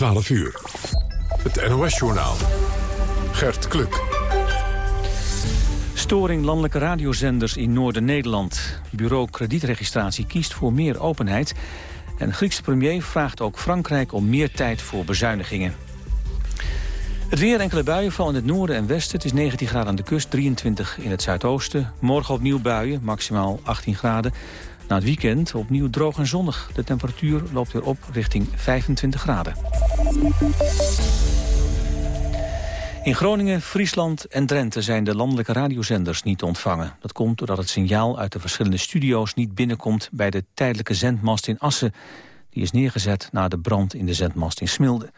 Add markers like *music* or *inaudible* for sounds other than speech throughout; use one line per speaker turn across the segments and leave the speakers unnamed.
12 uur. Het NOS-journaal. Gert Kluk.
Storing landelijke radiozenders in Noorden-Nederland. Bureau kredietregistratie kiest voor meer openheid. En Griekse premier vraagt ook Frankrijk om meer tijd voor bezuinigingen. Het weer, enkele buien vallen in het noorden en westen. Het is 19 graden aan de kust, 23 in het zuidoosten. Morgen opnieuw buien, maximaal 18 graden. Na het weekend opnieuw droog en zonnig. De temperatuur loopt weer op richting 25 graden. In Groningen, Friesland en Drenthe zijn de landelijke radiozenders niet te ontvangen. Dat komt doordat het signaal uit de verschillende studio's niet binnenkomt bij de tijdelijke zendmast in Assen. Die is neergezet na de brand in de zendmast in Smilde.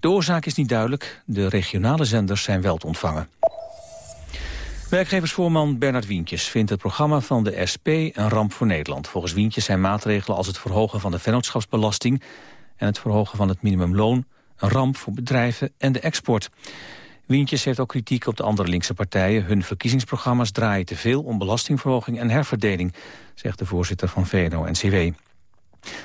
De oorzaak is niet duidelijk. De regionale zenders zijn wel te ontvangen. Werkgeversvoorman Bernard Wientjes vindt het programma van de SP een ramp voor Nederland. Volgens Wientjes zijn maatregelen als het verhogen van de vennootschapsbelasting en het verhogen van het minimumloon een ramp voor bedrijven en de export. Wientjes heeft ook kritiek op de andere linkse partijen. Hun verkiezingsprogramma's draaien te veel om belastingverhoging en herverdeling, zegt de voorzitter van VNO-NCW.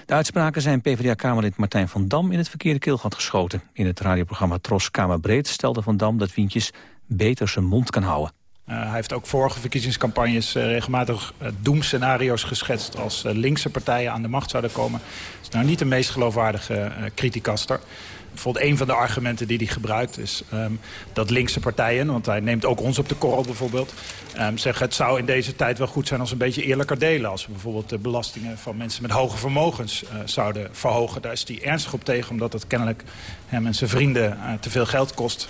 De uitspraken zijn PvdA-kamerlid Martijn van Dam in het verkeerde keelgat geschoten. In het radioprogramma Tros Kamerbreed stelde Van Dam dat Wientjes beter zijn mond kan houden.
Uh, hij heeft ook vorige verkiezingscampagnes uh, regelmatig uh, doemscenario's geschetst... als linkse partijen aan de macht zouden komen. Dat is nou niet de meest geloofwaardige criticaster. Bijvoorbeeld een van de argumenten die hij gebruikt is um, dat linkse partijen... want hij neemt ook ons op de korrel bijvoorbeeld... Um, zeggen het zou in deze tijd wel goed zijn als we een beetje eerlijker delen. Als we bijvoorbeeld de belastingen van mensen met hoge vermogens zouden verhogen. Daar is hij ernstig op tegen omdat het kennelijk hem en zijn vrienden te veel geld kost.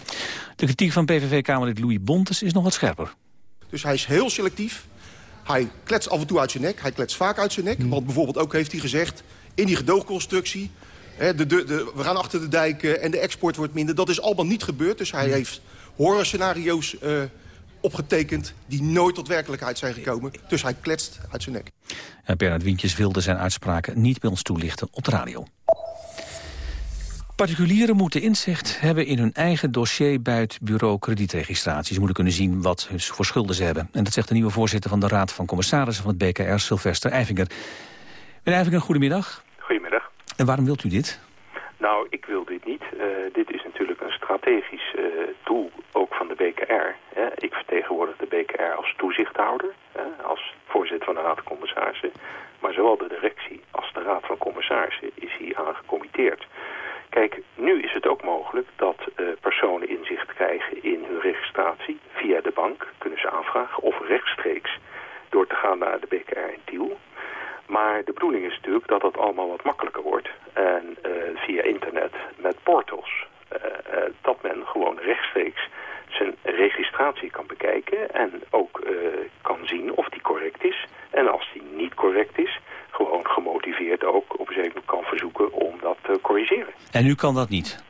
De kritiek van PVV-kamerlid Louis Bontes is nog wat scherper.
Dus hij is heel selectief. Hij kletst af en toe uit zijn nek. Hij kletst vaak uit zijn nek. Hmm. Want bijvoorbeeld ook heeft hij gezegd... in die gedoogconstructie de, de, de, we gaan achter de dijk en de export wordt minder. Dat is allemaal niet gebeurd. Dus hij heeft horrorscenario's uh, opgetekend die nooit tot werkelijkheid zijn gekomen. Dus hij kletst uit zijn nek.
En Bernard Wientjes wilde zijn uitspraken niet bij ons toelichten op de radio. Particulieren moeten inzicht hebben in hun eigen dossier bij het bureau kredietregistratie. Ze moeten kunnen zien wat voor schulden ze hebben. En dat zegt de nieuwe voorzitter van de Raad van Commissarissen van het BKR, Sylvester Eifinger. Meneer Eifinger, goedemiddag.
Goedemiddag.
En waarom wilt u dit?
Nou, ik wil dit niet. Uh, dit is natuurlijk een strategisch uh, doel ook van de BKR. Hè. Ik vertegenwoordig de BKR als toezichthouder, hè, als voorzitter van de Raad van Commissarissen. Maar zowel de directie als de Raad van Commissarissen is hier aan gecommitteerd. Kijk, nu is het ook mogelijk dat uh, personen inzicht krijgen in hun registratie via de bank. Kunnen ze aanvragen of rechtstreeks door te gaan naar de BKR in Tiel. Maar de bedoeling is natuurlijk dat dat allemaal wat makkelijker wordt. En uh, via internet met portals. Uh, dat men gewoon rechtstreeks zijn registratie kan bekijken. En ook kan zien of die correct is. En als die niet correct is, gewoon gemotiveerd ook op een zeker kan verzoeken om dat te corrigeren.
En nu kan dat niet?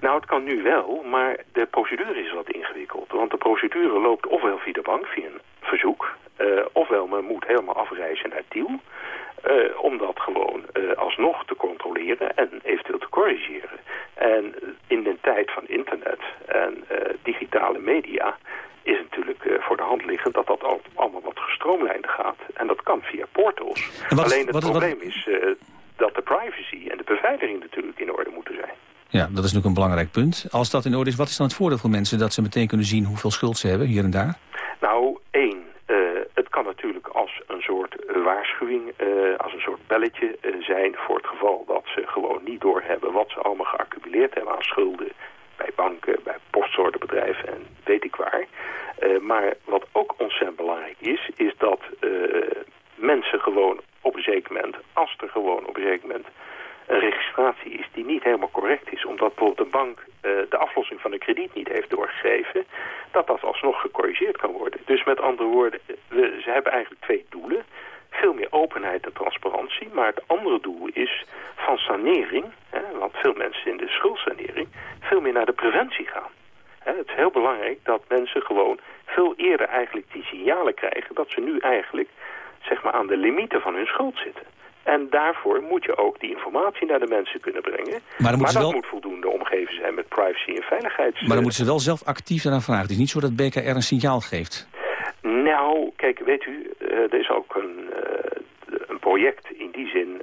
Nou, het kan nu wel, maar de procedure is wat ingewikkeld. Want de procedure loopt ofwel via de bank, via een verzoek... Uh, ofwel men moet helemaal afreizen naar Tiel... Uh, om dat gewoon uh, alsnog te controleren en eventueel te corrigeren. En in de tijd van internet en digitale media is natuurlijk voor de hand liggend dat dat al, allemaal wat gestroomlijnder gaat. En dat kan via portals. Alleen het wat, probleem wat... is dat de privacy en de beveiliging natuurlijk in orde moeten zijn.
Ja, dat is natuurlijk een belangrijk punt. Als dat in orde is, wat is dan het voordeel voor mensen... dat ze meteen kunnen zien hoeveel schuld ze hebben, hier en daar?
Nou, één, uh, het kan natuurlijk als een soort waarschuwing... Uh, als een soort belletje uh, zijn voor het geval dat ze gewoon niet doorhebben... wat ze allemaal geaccumuleerd hebben aan schulden... bij banken, bij postorderbedrijven en weet ik waar. maar wat ook ontzettend belangrijk is... is dat mensen gewoon op een zeker moment... als er gewoon op een zeker moment een registratie is die niet helemaal correct is... omdat bijvoorbeeld de bank uh, de aflossing van een krediet niet heeft doorgegeven... dat dat alsnog gecorrigeerd kan worden. Dus met andere woorden, we, ze hebben eigenlijk twee doelen. Veel meer openheid en transparantie. Maar het andere doel is van sanering... Hè, want veel mensen in de schuldsanering... veel meer naar de preventie gaan. Hè, het is heel belangrijk dat mensen gewoon veel eerder eigenlijk die signalen krijgen... dat ze nu eigenlijk zeg maar, aan de limieten van hun schuld zitten. En daarvoor moet je ook die informatie naar de mensen kunnen brengen. Maar, dan maar dat wel... moet voldoende omgeven zijn met privacy en veiligheid.
Maar dan moeten ze wel zelf actief eraan vragen. Het is niet zo dat BKR een signaal geeft.
Nou, kijk, weet u, uh, er is ook een, uh, een project in die zin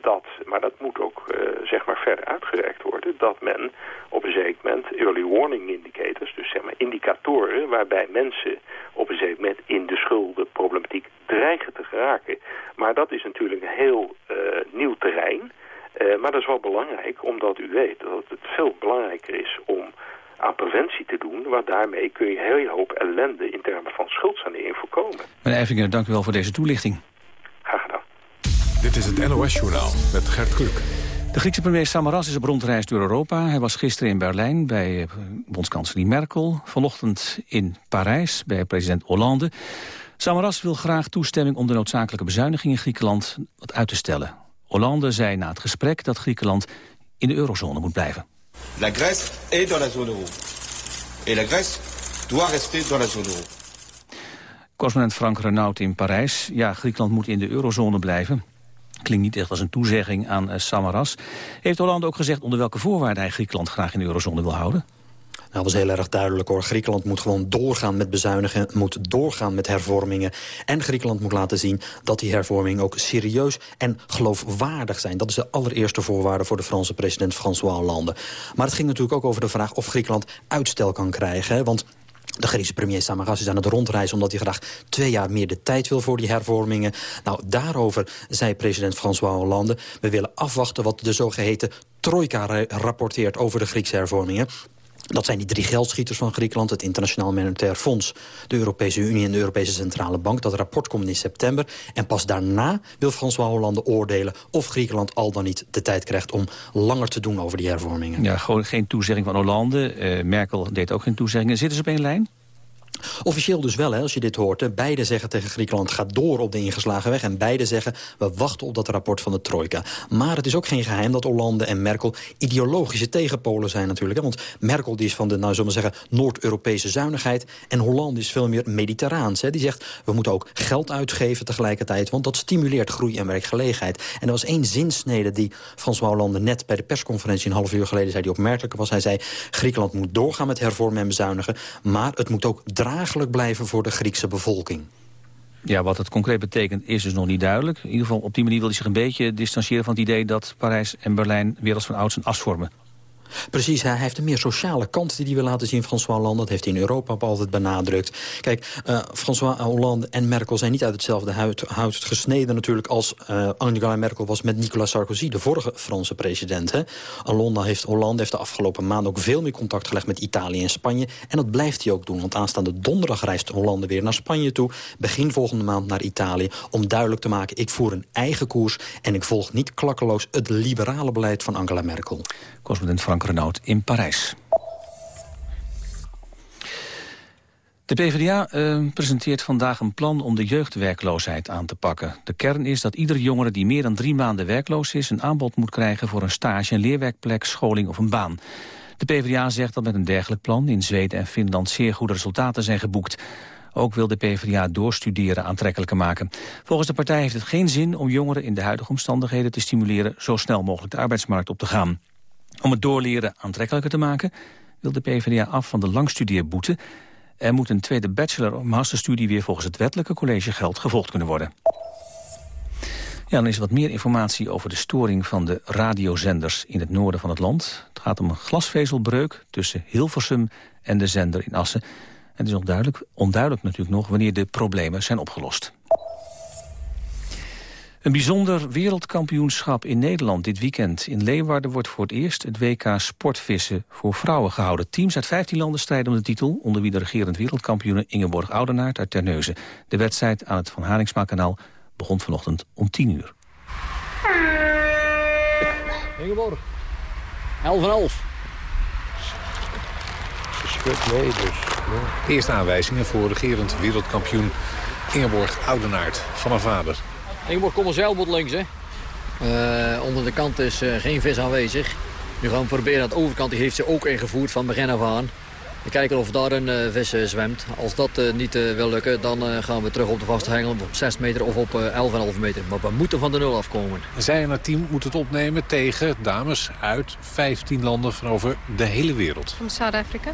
dat, maar dat moet ook zeg maar verder uitgewerkt worden, dat men op een zeker moment early warning indicators, dus zeg maar indicatoren waarbij mensen op een zeker moment in de schuldenproblematiek dreigen te geraken. Maar dat is natuurlijk een heel nieuw terrein. maar dat is wel belangrijk, omdat u weet dat het veel belangrijker is om aan preventie te doen. Want daarmee kun je een hele hoop ellende in termen van schuldsanering
Eivingen, dank u wel voor deze toelichting.
Graag gedaan.
Dit is het NOS-journaal met Gert Kluk.
De Griekse premier Samaras is op rondreis door Europa. Hij was gisteren in Berlijn bij eh, bondskanselier Merkel. Vanochtend in Parijs bij president Hollande. Samaras wil graag toestemming om de noodzakelijke bezuinigingen in Griekenland wat uit te stellen. Hollande zei na het gesprek dat Griekenland in de eurozone moet blijven.
La Grèce est dans la zone euro. Et la Grèce doit rester dans la zone euro.
Correspondent Frank Renaud in Parijs. Ja, Griekenland moet in de eurozone blijven. Klinkt niet echt als een toezegging aan uh, Samaras. Heeft Hollande ook gezegd onder welke voorwaarden hij Griekenland graag in de eurozone wil houden?
Nou, dat was heel erg duidelijk hoor. Griekenland moet gewoon doorgaan met bezuinigen, moet doorgaan met hervormingen. En Griekenland moet laten zien dat die hervormingen ook serieus en geloofwaardig zijn. Dat is de allereerste voorwaarde voor de Franse president François Hollande. Maar het ging natuurlijk ook over de vraag of Griekenland uitstel kan krijgen. Want de Griekse premier Samaras is aan het rondreizen... omdat hij graag twee jaar meer de tijd wil voor die hervormingen. Nou, daarover zei president François Hollande... we willen afwachten wat de zogeheten trojka rapporteert over de Griekse hervormingen. Dat zijn die drie geldschieters van Griekenland, het Internationaal Monetair Fonds, de Europese Unie en de Europese Centrale Bank. Dat rapport komt in september. En pas daarna wil François Hollande oordelen of Griekenland al dan niet de tijd krijgt om langer te doen over die hervormingen.
Ja, gewoon geen toezegging van Hollande. Uh, Merkel deed ook geen toezeggingen. Zitten ze op één lijn?
Officieel dus wel, hè, als je dit hoort. Beide zeggen tegen Griekenland, ga door op de ingeslagen weg. En beide zeggen, we wachten op dat rapport van de Trojka. Maar het is ook geen geheim dat Hollande en Merkel ideologische tegenpolen zijn natuurlijk. Hè. Want Merkel die is van de, nou zullen we zeggen, Noord-Europese zuinigheid. En Hollande is veel meer mediterraans. Hè. Die zegt, we moeten ook geld uitgeven tegelijkertijd. Want dat stimuleert groei en werkgelegenheid. En er was één zinsnede die François Hollande net bij de persconferentie... een half uur geleden zei, die opmerkelijk was. Hij zei, Griekenland moet doorgaan met hervormen en bezuinigen. Maar het moet ook draaglijk blijven voor de Griekse bevolking.
Ja, wat het concreet betekent is dus nog niet duidelijk. In ieder geval op die manier wil hij zich een beetje distancieren van het idee... dat Parijs en Berlijn weer van ouds een as vormen.
Precies, hij heeft een meer sociale kant die hij wil laten zien, François Hollande. Dat heeft hij in Europa altijd benadrukt. Kijk, uh, François Hollande en Merkel zijn niet uit hetzelfde hout, gesneden natuurlijk... als uh, Angela Merkel was met Nicolas Sarkozy, de vorige Franse president. Hè. Hollande, heeft, Hollande heeft de afgelopen maanden ook veel meer contact gelegd met Italië en Spanje. En dat blijft hij ook doen, want aanstaande donderdag reist Hollande weer naar Spanje toe. Begin volgende maand naar Italië, om duidelijk te maken... ik voer een eigen koers en ik volg niet klakkeloos het liberale beleid van Angela Merkel.
Correspondent Frank In Parijs. De PvdA eh, presenteert vandaag een plan om de jeugdwerkloosheid aan te pakken. De kern is dat iedere jongere die meer dan drie maanden werkloos is... een aanbod moet krijgen voor een stage, een leerwerkplek, scholing of een baan. De PvdA zegt dat met een dergelijk plan in Zweden en Finland... zeer goede resultaten zijn geboekt. Ook wil de PvdA doorstuderen aantrekkelijker maken. Volgens de partij heeft het geen zin om jongeren in de huidige omstandigheden te stimuleren... zo snel mogelijk de arbeidsmarkt op te gaan. Om het doorleren aantrekkelijker te maken... wil de PvdA af van de langstudeerboete. Er moet een tweede bachelor- of masterstudie... weer volgens het wettelijke collegegeld gevolgd kunnen worden. Ja, dan is wat meer informatie over de storing van de radiozenders in het noorden van het land. Het gaat om een glasvezelbreuk tussen Hilversum en de zender in Assen. Het is onduidelijk, onduidelijk natuurlijk nog wanneer de problemen zijn opgelost. Een bijzonder wereldkampioenschap in Nederland dit weekend. In Leeuwarden wordt voor het eerst het WK sportvissen voor vrouwen gehouden. Teams uit 15 landen strijden om de titel... onder wie de regerend wereldkampioene Ingeborg Oudenaard uit Terneuzen. De wedstrijd aan het Van Haringsma-kanaal begon vanochtend om 10 uur.
Ingeborg, 11 en 11.
Ze mee, dus... Ja. Eerste aanwijzingen voor regerend wereldkampioen Ingeborg Oudenaard van haar vader.
Ingeborg, kom een zeilboot links, hè. Uh, onder de kant is uh, geen vis aanwezig. Nu gaan we proberen aan de overkant. Die heeft ze ook ingevoerd van begin af aan. We kijken of daar een uh, vis zwemt. Als dat niet wil lukken, dan gaan we terug op de vaste hengel op 6 meter of op 11,5 meter. Maar we moeten van de nul afkomen.
Zij en haar team moeten het opnemen tegen dames uit 15 landen van over de hele wereld.
Van Zuid-Afrika.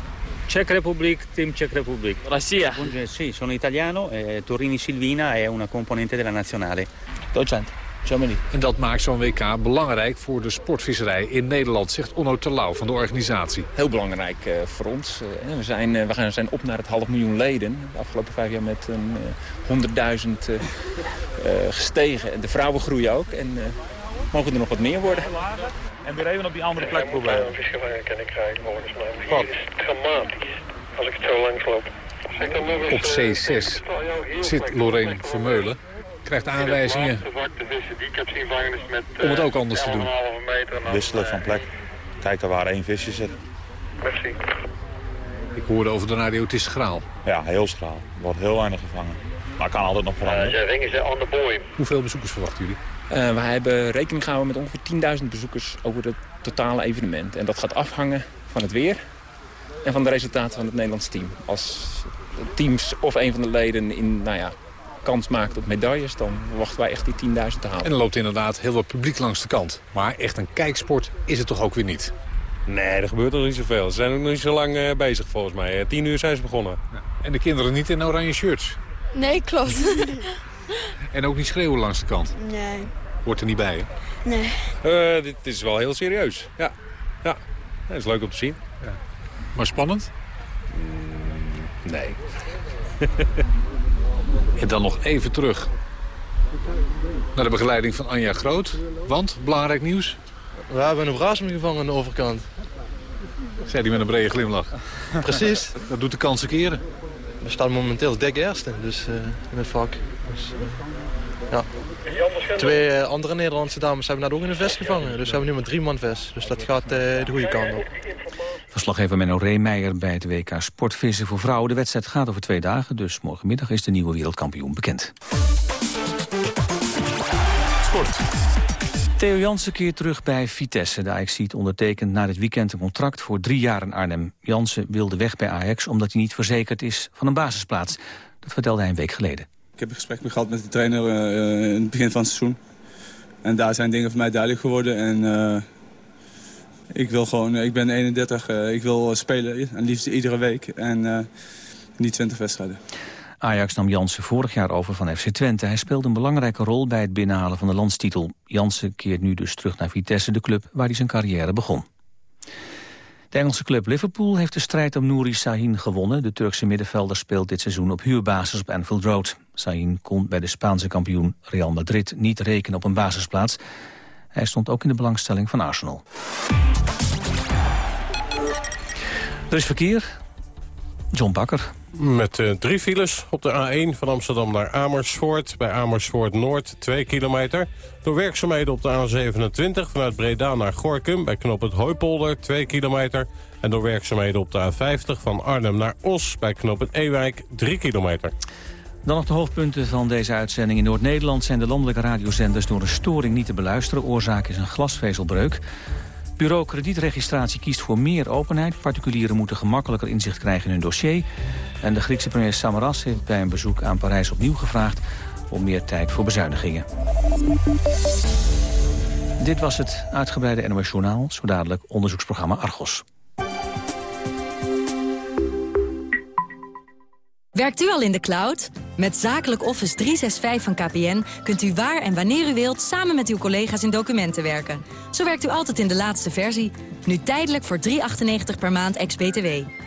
Czech Republic, Team Czech Republic.
Russia.
Sì, sono italiano e Torini Silvina è una componente della nazionale.
Duitsland.
Germany. En dat maakt zo'n WK belangrijk voor de sportvisserij in Nederland, zegt Onno Terlouw van de organisatie.
Heel belangrijk uh, voor ons. Uh, we, zijn, we gaan, zijn op naar het half miljoen leden. De afgelopen vijf jaar met een 100.000 gestegen. En de vrouwen groeien ook. En mogen er nog wat meer worden.
En weer even op die andere plek proberen.
Een visgevangen kan ik. Wat? is dramatisch. Als ik het zo langs loop.
Op C6 zit Lorraine Vermeulen krijgt aanwijzingen om het ook anders te doen.
Wisselen van plek. Kijken waar één visje zit.
Merci.
Ik hoorde over de radio, het is schraal.
Ja, heel schraal. Er wordt heel weinig gevangen. Maar kan altijd nog veranderen.
Uh, ringen ze aan de boy.
Hoeveel bezoekers verwachten jullie?
Uh, we hebben rekening gehouden met ongeveer 10.000 bezoekers over het totale evenement. En dat gaat afhangen van het weer en van de resultaten van het Nederlands team. Als teams of een van de leden in nou ja, kans maakt op medailles... dan wachten wij echt die 10.000 te halen.
En er loopt inderdaad heel wat publiek langs de kant. Maar echt een kijksport is het toch ook weer niet?
Nee, er gebeurt nog niet zoveel. Ze zijn ook nog niet zo lang uh, bezig volgens mij. Tien uur zijn ze begonnen. Ja.
En de kinderen niet in oranje shirts?
Nee, klopt. *laughs* *laughs*
en ook niet schreeuwen langs de kant?
Nee.
Hoort er niet bij, hè?
Nee.
Uh, dit is wel heel serieus, ja. Ja, dat is leuk om te zien. Ja.
Maar spannend?
Mm, nee. *laughs*
En dan nog even terug naar de begeleiding van Anja Groot. Want, belangrijk nieuws?
We hebben een braasm gevangen aan de overkant.
Zei hij met een brede glimlach.
Precies. *laughs*
Dat doet de kansen keren.
We staan momenteel dik eerste dus, uh, in het vak. Dus, ja. Twee uh, andere Nederlandse dames hebben net ook in een vest gevangen. Dus we hebben nu maar drie man vest. Dus dat gaat de goede kant op.
Verslaggever Menno Reemeijer bij het WK Sportvissen voor vrouwen. De wedstrijd gaat over twee dagen, dus morgenmiddag is de nieuwe wereldkampioen bekend.
Sport.
Theo Jansen keert terug bij Vitesse. De Ajax ziet ondertekent na dit weekend een contract voor drie jaar in Arnhem. Jansen wilde weg bij Ajax omdat hij niet verzekerd is van een basisplaats. Dat vertelde hij een week geleden.
Ik heb een gesprek gehad met de trainer uh, in het begin van het seizoen. En daar zijn dingen voor mij duidelijk geworden. En uh, ik wil gewoon, ik ben 31, uh, ik wil spelen. En liefst iedere week. En niet 20 wedstrijden.
Ajax nam Jansen vorig jaar over van FC Twente. Hij speelde een belangrijke rol bij het binnenhalen van de landstitel. Jansen keert nu dus terug naar Vitesse, de club waar hij zijn carrière begon. De Engelse club Liverpool heeft de strijd om Nouri Sahin gewonnen. De Turkse middenvelder speelt dit seizoen op huurbasis op Anfield Road. Sahin kon bij de Spaanse kampioen Real Madrid niet rekenen op een basisplaats. Hij stond ook in de belangstelling van Arsenal. Er is verkeer. John Bakker.
Met uh, drie files op de A1 van Amsterdam naar Amersfoort. Bij Amersfoort Noord 2 kilometer. Door werkzaamheden op de A27 vanuit Breda naar Gorkum. Bij knop het Hooipolder 2 kilometer. En door werkzaamheden op de A50 van Arnhem naar Os. Bij knop het Ewijk 3 kilometer.
Dan nog de hoofdpunten van deze uitzending. In Noord-Nederland zijn de landelijke radiozenders door een storing niet te beluisteren. Oorzaak is een glasvezelbreuk. Bureau kredietregistratie kiest voor meer openheid. Particulieren moeten gemakkelijker inzicht krijgen in hun dossier. En de Griekse premier Samaras heeft bij een bezoek aan Parijs opnieuw gevraagd... om meer tijd voor bezuinigingen. Dit was het uitgebreide NOS Journaal, zo dadelijk onderzoeksprogramma Argos.
Werkt u al in de cloud? Met Zakelijk Office 365 van KPN kunt u waar en wanneer u wilt... samen met uw collega's in documenten werken. Zo werkt u altijd in de laatste versie. Nu tijdelijk voor 3,98 per maand ex-BTW.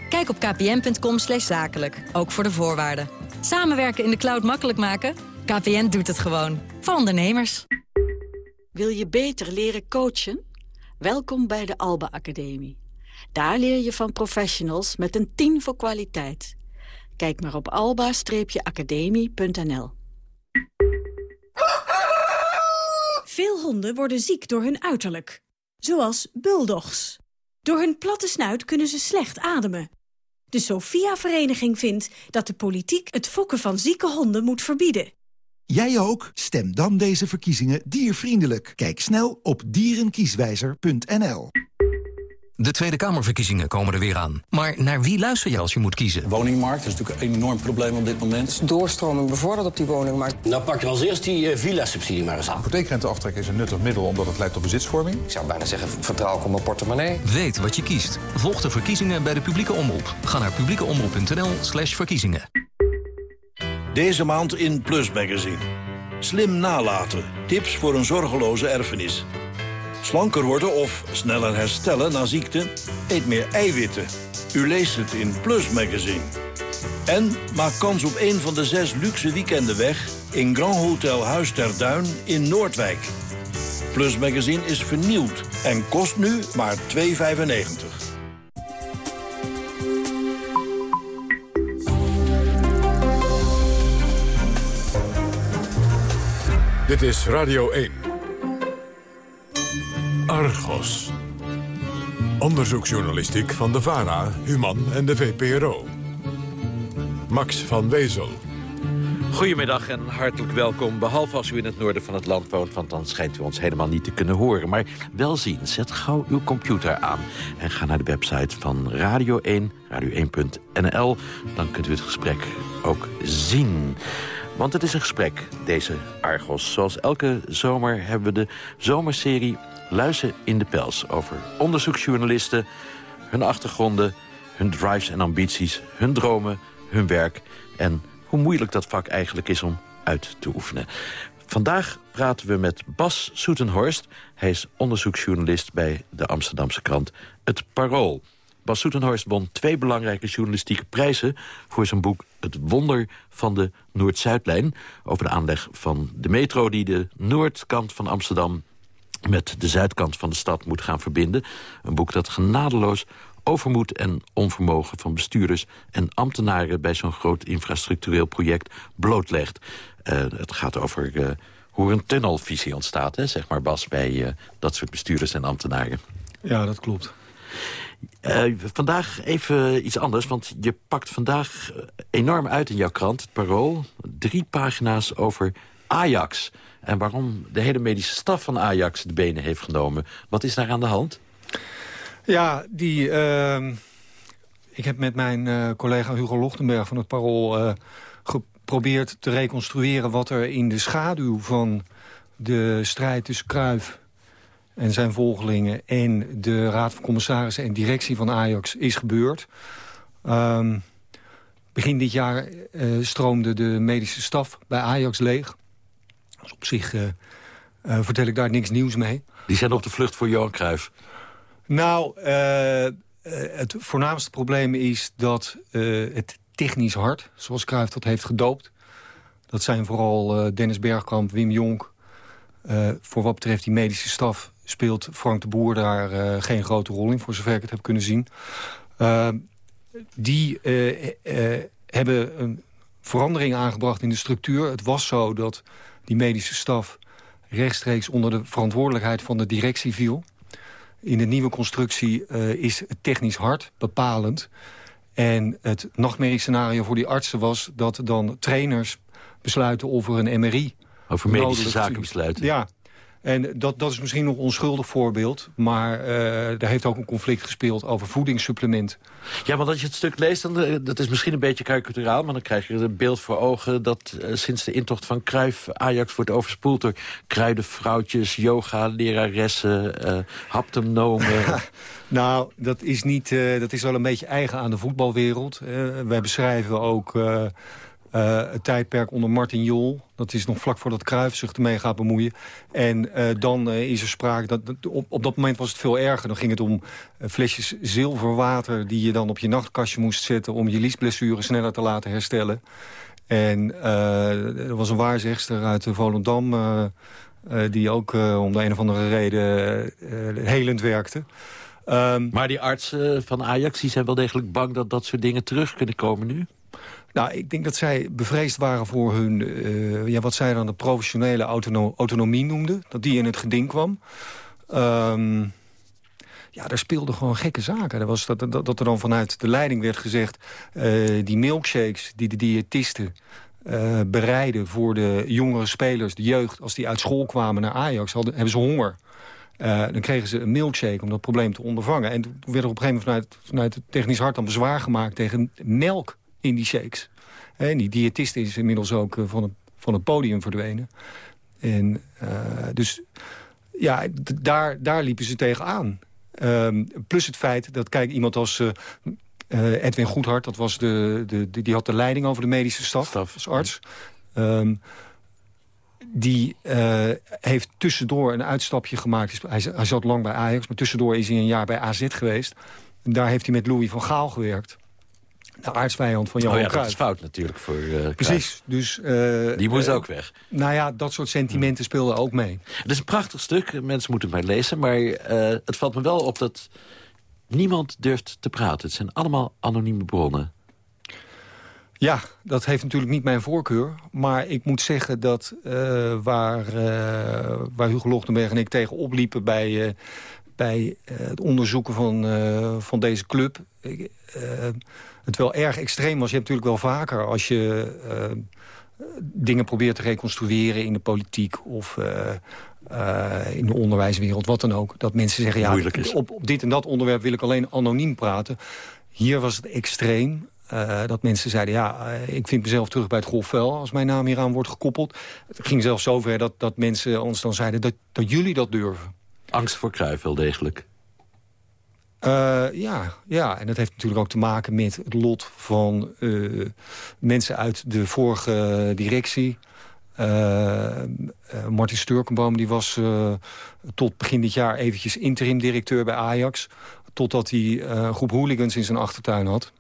Kijk op kpn.com zakelijk, ook voor de voorwaarden. Samenwerken in de cloud makkelijk maken? KPN doet het gewoon. Voor ondernemers.
Wil je beter leren coachen? Welkom bij de Alba Academie. Daar leer je van professionals met een 10 voor kwaliteit... Kijk maar op alba-academie.nl.
Veel honden worden ziek door hun uiterlijk. Zoals bulldogs. Door hun platte snuit kunnen ze slecht ademen. De Sophia-vereniging vindt dat de politiek het fokken van zieke honden moet verbieden.
Jij ook? Stem dan deze verkiezingen diervriendelijk. Kijk snel op dierenkieswijzer.nl.
De Tweede Kamerverkiezingen komen er weer aan. Maar naar wie luister je als je moet kiezen?
woningmarkt is natuurlijk een enorm probleem op dit moment.
Doorstroming bevorderd op die woningmarkt.
Nou pak je als eerst die uh, villa-subsidie maar eens aan.
Hypotheekrenteaftrek is een nuttig middel omdat het leidt tot bezitsvorming.
Ik zou bijna zeggen, vertrouw ik op mijn portemonnee.
Weet wat je kiest. Volg de verkiezingen bij de publieke omroep. Ga naar publiekeomroep.nl slash verkiezingen.
Deze maand in Plus Magazine.
Slim nalaten. Tips voor een zorgeloze erfenis. Slanker worden of sneller herstellen na ziekte? Eet meer eiwitten. U leest het in Plus Magazine. En maak kans op een van de zes luxe weekenden weg... in Grand Hotel Huis ter Duin in Noordwijk. Plus Magazine is vernieuwd en kost nu maar 2,95.
Dit is Radio 1. Argos. Onderzoeksjournalistiek van de VARA, Human en de VPRO. Max van Wezel.
Goedemiddag en hartelijk welkom. Behalve als u in het noorden van het land woont... want dan schijnt u ons helemaal niet te kunnen horen. Maar wel zien, zet gauw uw computer aan... en ga naar de website van Radio 1, radio1.nl. Dan kunt u het gesprek ook zien. Want het is een gesprek, deze Argos. Zoals elke zomer hebben we de zomerserie Luizen in de Pels... over onderzoeksjournalisten, hun achtergronden, hun drives en ambities... hun dromen, hun werk en hoe moeilijk dat vak eigenlijk is om uit te oefenen. Vandaag praten we met Bas Soetenhorst. Hij is onderzoeksjournalist bij de Amsterdamse krant Het Parool. Bas Soetenhorst won twee belangrijke journalistieke prijzen... voor zijn boek Het Wonder van de Noord-Zuidlijn... over de aanleg van de metro die de noordkant van Amsterdam... met de zuidkant van de stad moet gaan verbinden. Een boek dat genadeloos overmoed en onvermogen van bestuurders en ambtenaren... bij zo'n groot infrastructureel project blootlegt. Uh, het gaat over uh, hoe een tunnelvisie ontstaat, hè, zeg maar Bas... bij uh, dat soort bestuurders en ambtenaren.
Ja, dat klopt.
Vandaag even iets anders, want je pakt vandaag enorm uit in jouw krant, het Parool. Drie pagina's over Ajax. En waarom de hele medische staf van Ajax de benen heeft genomen. Wat is daar aan de hand?
Ja, die, uh, ik heb met mijn uh, collega Hugo Lochtenberg van het Parool... Uh, geprobeerd te reconstrueren wat er in de schaduw van de strijd tussen Cruijff en zijn volgelingen... en de Raad van Commissarissen en directie van Ajax is gebeurd. Um, begin dit jaar uh, stroomde de medische staf bij Ajax leeg. Dus op zich uh, uh, vertel ik daar niks nieuws mee.
Die zijn op de vlucht voor Johan Cruijff.
Nou, het voornaamste probleem is dat het technisch hart... zoals Cruijff dat heeft gedoopt... dat zijn vooral Dennis Bergkamp, Wim Jonk... voor wat betreft die medische staf speelt Frank de Boer daar geen grote rol in... voor zover ik het heb kunnen zien. Die hebben een verandering aangebracht in de structuur. Het was zo dat die medische staf rechtstreeks onder de verantwoordelijkheid van de directie viel. In de nieuwe constructie is het technisch hard bepalend. En het nachtmerriescenario voor die artsen was dat dan trainers besluiten over een MRI...
Over medische zaken besluiten.
Ja, en dat, dat is misschien nog een onschuldig voorbeeld. Maar uh, er heeft ook een conflict gespeeld over voedingssupplement.
Ja, want als je het stuk leest, dan, uh, dat is misschien een beetje karikaturaal... maar dan krijg je het beeld voor ogen dat uh, sinds de intocht van Kruif... Ajax wordt overspoeld door kruidenvrouwtjes, yoga, leraressen, haptonomen... *laughs* *laughs*
nou, dat is, niet, dat is wel een beetje eigen aan de voetbalwereld. wij beschrijven ook... Uh, het tijdperk onder Martin Jol. Dat is nog vlak voordat Cruijff zich ermee gaat bemoeien. En uh, dan uh, is er sprake... Dat, op, op, dat moment was het veel erger. Dan ging het om flesjes zilverwater... die je dan op je nachtkastje moest zetten... om je liesblessure sneller te laten herstellen. En er was een waarzegster uit Volendam... die ook om de een of andere reden helend werkte.
Um, maar die artsen van Ajax die zijn wel degelijk bang... dat dat soort dingen terug kunnen komen nu?
Nou, ik denk dat zij bevreesd waren voor hun... Uh, ja, wat zij dan de professionele autono autonomie noemden. Dat die in het geding kwam. Um, ja, daar speelden gewoon gekke zaken. Er was dat, dat, er dan vanuit de leiding werd gezegd... Uh, die milkshakes die de diëtisten uh, bereiden voor de jongere spelers, de jeugd... als die uit school kwamen naar Ajax, hadden, hebben ze honger... Dan kregen ze een milkshake om dat probleem te ondervangen. En toen werd er op een gegeven moment vanuit, vanuit het technisch hart dan bezwaar gemaakt tegen melk in die shakes. En die diëtist is inmiddels ook eh, van het, van het podium verdwenen. En uh, dus ja, daar, daar liepen ze tegenaan. Um, plus het feit dat, kijk, iemand als uh, uh, Edwin Goedhart... Dat was de, de, die had de leiding over de medische staf, staf. als arts. Um, die uh, heeft tussendoor een uitstapje gemaakt. Hij, hij zat lang bij Ajax, maar tussendoor is hij een jaar bij AZ geweest. Daar heeft hij met Louis van Gaal gewerkt. De aardsvijand van Johan
oh ja,
Cruijff.
dat is fout natuurlijk voor uh,
Precies. Dus, uh,
Die moest
uh,
ook weg.
Nou ja, dat soort sentimenten speelden ook mee.
Het is een prachtig stuk, mensen moeten het maar lezen. Maar het valt me wel op dat niemand durft te praten. Het zijn allemaal anonieme bronnen.
Ja, dat heeft natuurlijk niet mijn voorkeur. Maar ik moet zeggen dat waar, waar Hugo Lochtenberg en ik tegen opliepen... bij, bij het onderzoeken van, van deze club het wel erg extreem was. Je hebt natuurlijk wel vaker als je uh, dingen probeert te reconstrueren in de politiek... of uh, uh, in de onderwijswereld, wat dan ook. Dat mensen zeggen, ja, op, op, dit en dat onderwerp wil ik alleen anoniem praten. Hier was het extreem. dat mensen zeiden, ja, ik vind mezelf terug bij het golfvel... als mijn naam hieraan wordt gekoppeld. Het ging zelfs zover dat, dat mensen ons dan zeiden... dat, dat jullie dat durven.
Angst voor Cruijff wel degelijk.
Uh, ja, ja, en dat heeft natuurlijk ook te maken met het lot van uh, mensen uit de vorige directie. Uh, Martin Sturkenboom die was tot begin dit jaar eventjes interim directeur bij Ajax. Totdat hij een groep hooligans in zijn achtertuin had.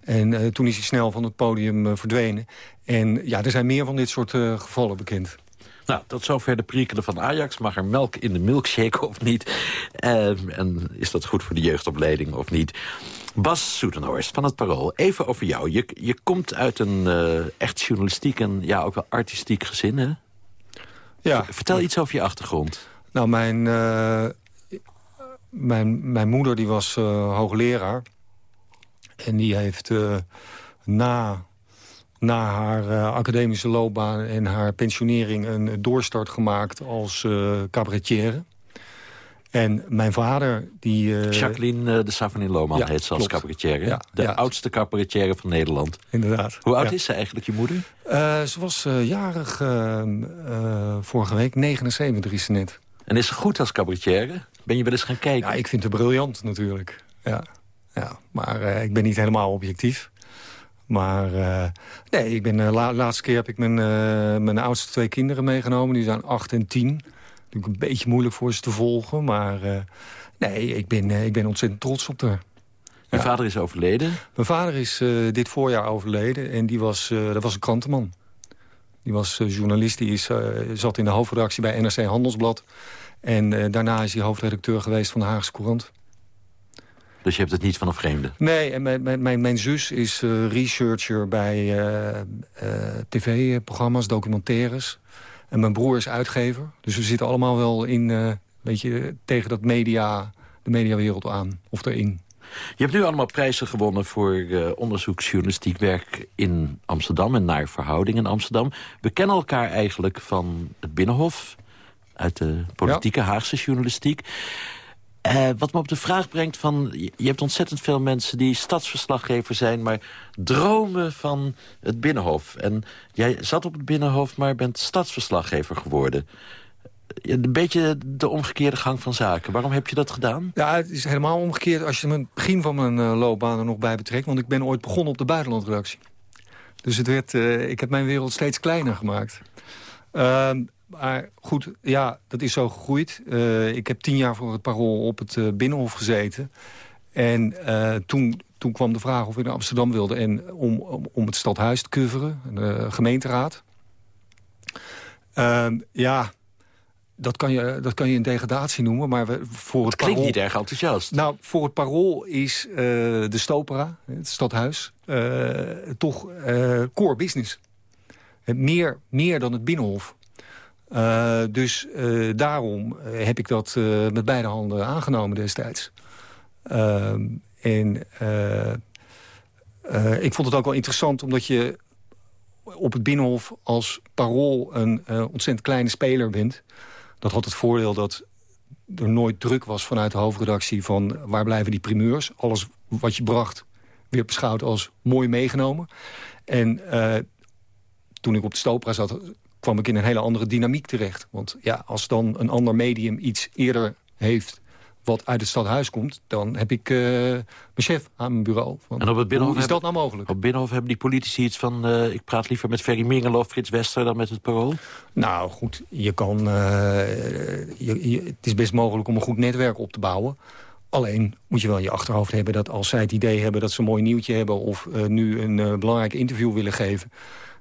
En toen is hij snel van het podium verdwenen. En ja, er zijn meer van dit soort gevallen bekend.
Nou, tot zover de perikelen van Ajax. Mag er melk in de milkshake of niet? Uh, en is dat goed voor de jeugdopleiding of niet? Bas Soetenhorst van het Parool, even over jou. Je, je komt uit een uh, echt journalistiek en ja, ook wel artistiek gezin, hè?
Ja.
Vertel iets over je achtergrond.
Nou, mijn, uh, mijn, mijn moeder die was uh, hoogleraar. En die heeft na na haar uh, academische loopbaan en haar pensionering... een doorstart gemaakt als uh, cabaretière. En mijn vader... die uh,
Jacqueline de Savanin-Lohman ja, heet ze als cabaretière. Ja, de ja. oudste cabaretière van Nederland.
Inderdaad.
Hoe oud is ze eigenlijk, je moeder?
ze was jarig vorige week. 79 is ze net.
En is ze goed als cabaretière? Ben je wel eens gaan kijken?
Ja, ik vind het briljant natuurlijk. Ja, ja. Maar ik ben niet helemaal objectief. Maar uh, nee, ik ben, uh, la laatste keer heb ik mijn, uh, mijn oudste twee kinderen meegenomen. Die zijn acht en tien. Natuurlijk een beetje moeilijk voor ze te volgen. Maar nee, ik ben, ik ben ontzettend trots op haar.
Je ja. vader is overleden?
Mijn vader is dit voorjaar overleden. En die was, dat was een krantenman. Die was journalist. Die is, zat in de hoofdredactie bij NRC Handelsblad. En daarna is hij hoofdredacteur geweest van de Haagse Courant.
Dus je hebt het niet van een vreemde?
Nee, en mijn, mijn, mijn zus is uh, researcher bij uh, uh, tv-programma's, documentaires. En mijn broer is uitgever. Dus we zitten allemaal wel in, een beetje tegen dat media, de mediawereld aan. Of erin.
Je hebt nu allemaal prijzen gewonnen voor uh, onderzoeksjournalistiek werk in Amsterdam... en naar verhouding in Amsterdam. We kennen elkaar eigenlijk van het Binnenhof... uit de politieke ja. Haagse journalistiek. Uh, wat me op de vraag brengt van... je hebt ontzettend veel mensen die stadsverslaggever zijn... maar dromen van het Binnenhof. En jij zat op het Binnenhof, maar bent stadsverslaggever geworden. Een beetje de omgekeerde gang van zaken. Waarom heb je dat gedaan?
Ja, het is helemaal omgekeerd als je het begin van mijn uh, loopbaan er nog bij betrekt. Want ik ben ooit begonnen op de buitenlandredactie. Dus het werd, uh, ik heb mijn wereld steeds kleiner gemaakt. Uh, maar goed, ja, dat is zo gegroeid. Uh, ik heb tien jaar voor het Parool op het uh, Binnenhof gezeten. En uh, toen, toen kwam de vraag of ik naar Amsterdam wilde... En om, om, om het stadhuis te coveren, de gemeenteraad. Ehm, ja, dat kan, je, dat kan je een degradatie noemen. Maar we, voor het,
het klinkt
parool,
niet erg enthousiast.
Nou, voor het parool is de Stopera, het stadhuis, toch core business. Meer, meer dan het Binnenhof. Uh, dus uh, daarom heb ik dat met beide handen aangenomen destijds. Ehm, en ik vond het ook wel interessant omdat je op het Binnenhof als parool een ontzettend kleine speler bent. Dat had het voordeel dat er nooit druk was vanuit de hoofdredactie van waar blijven die primeurs. Alles wat je bracht werd beschouwd als mooi meegenomen. En toen ik op de Stopra zat kwam ik in een hele andere dynamiek terecht. Want ja, als dan een ander medium iets eerder heeft wat uit het stadhuis komt... dan heb ik uh, mijn chef aan mijn bureau. Van,
en op het Binnenhof
hoe is dat nou mogelijk?
Op Binnenhof hebben die politici iets van... Uh, ik praat liever met Ferry Mingelo of Frits Wester dan met het parool?
Nou goed, je kan, uh, je, je, het is best mogelijk om een goed netwerk op te bouwen. Alleen moet je wel in je achterhoofd hebben dat als zij het idee hebben... dat ze een mooi nieuwtje hebben of nu een belangrijk interview willen geven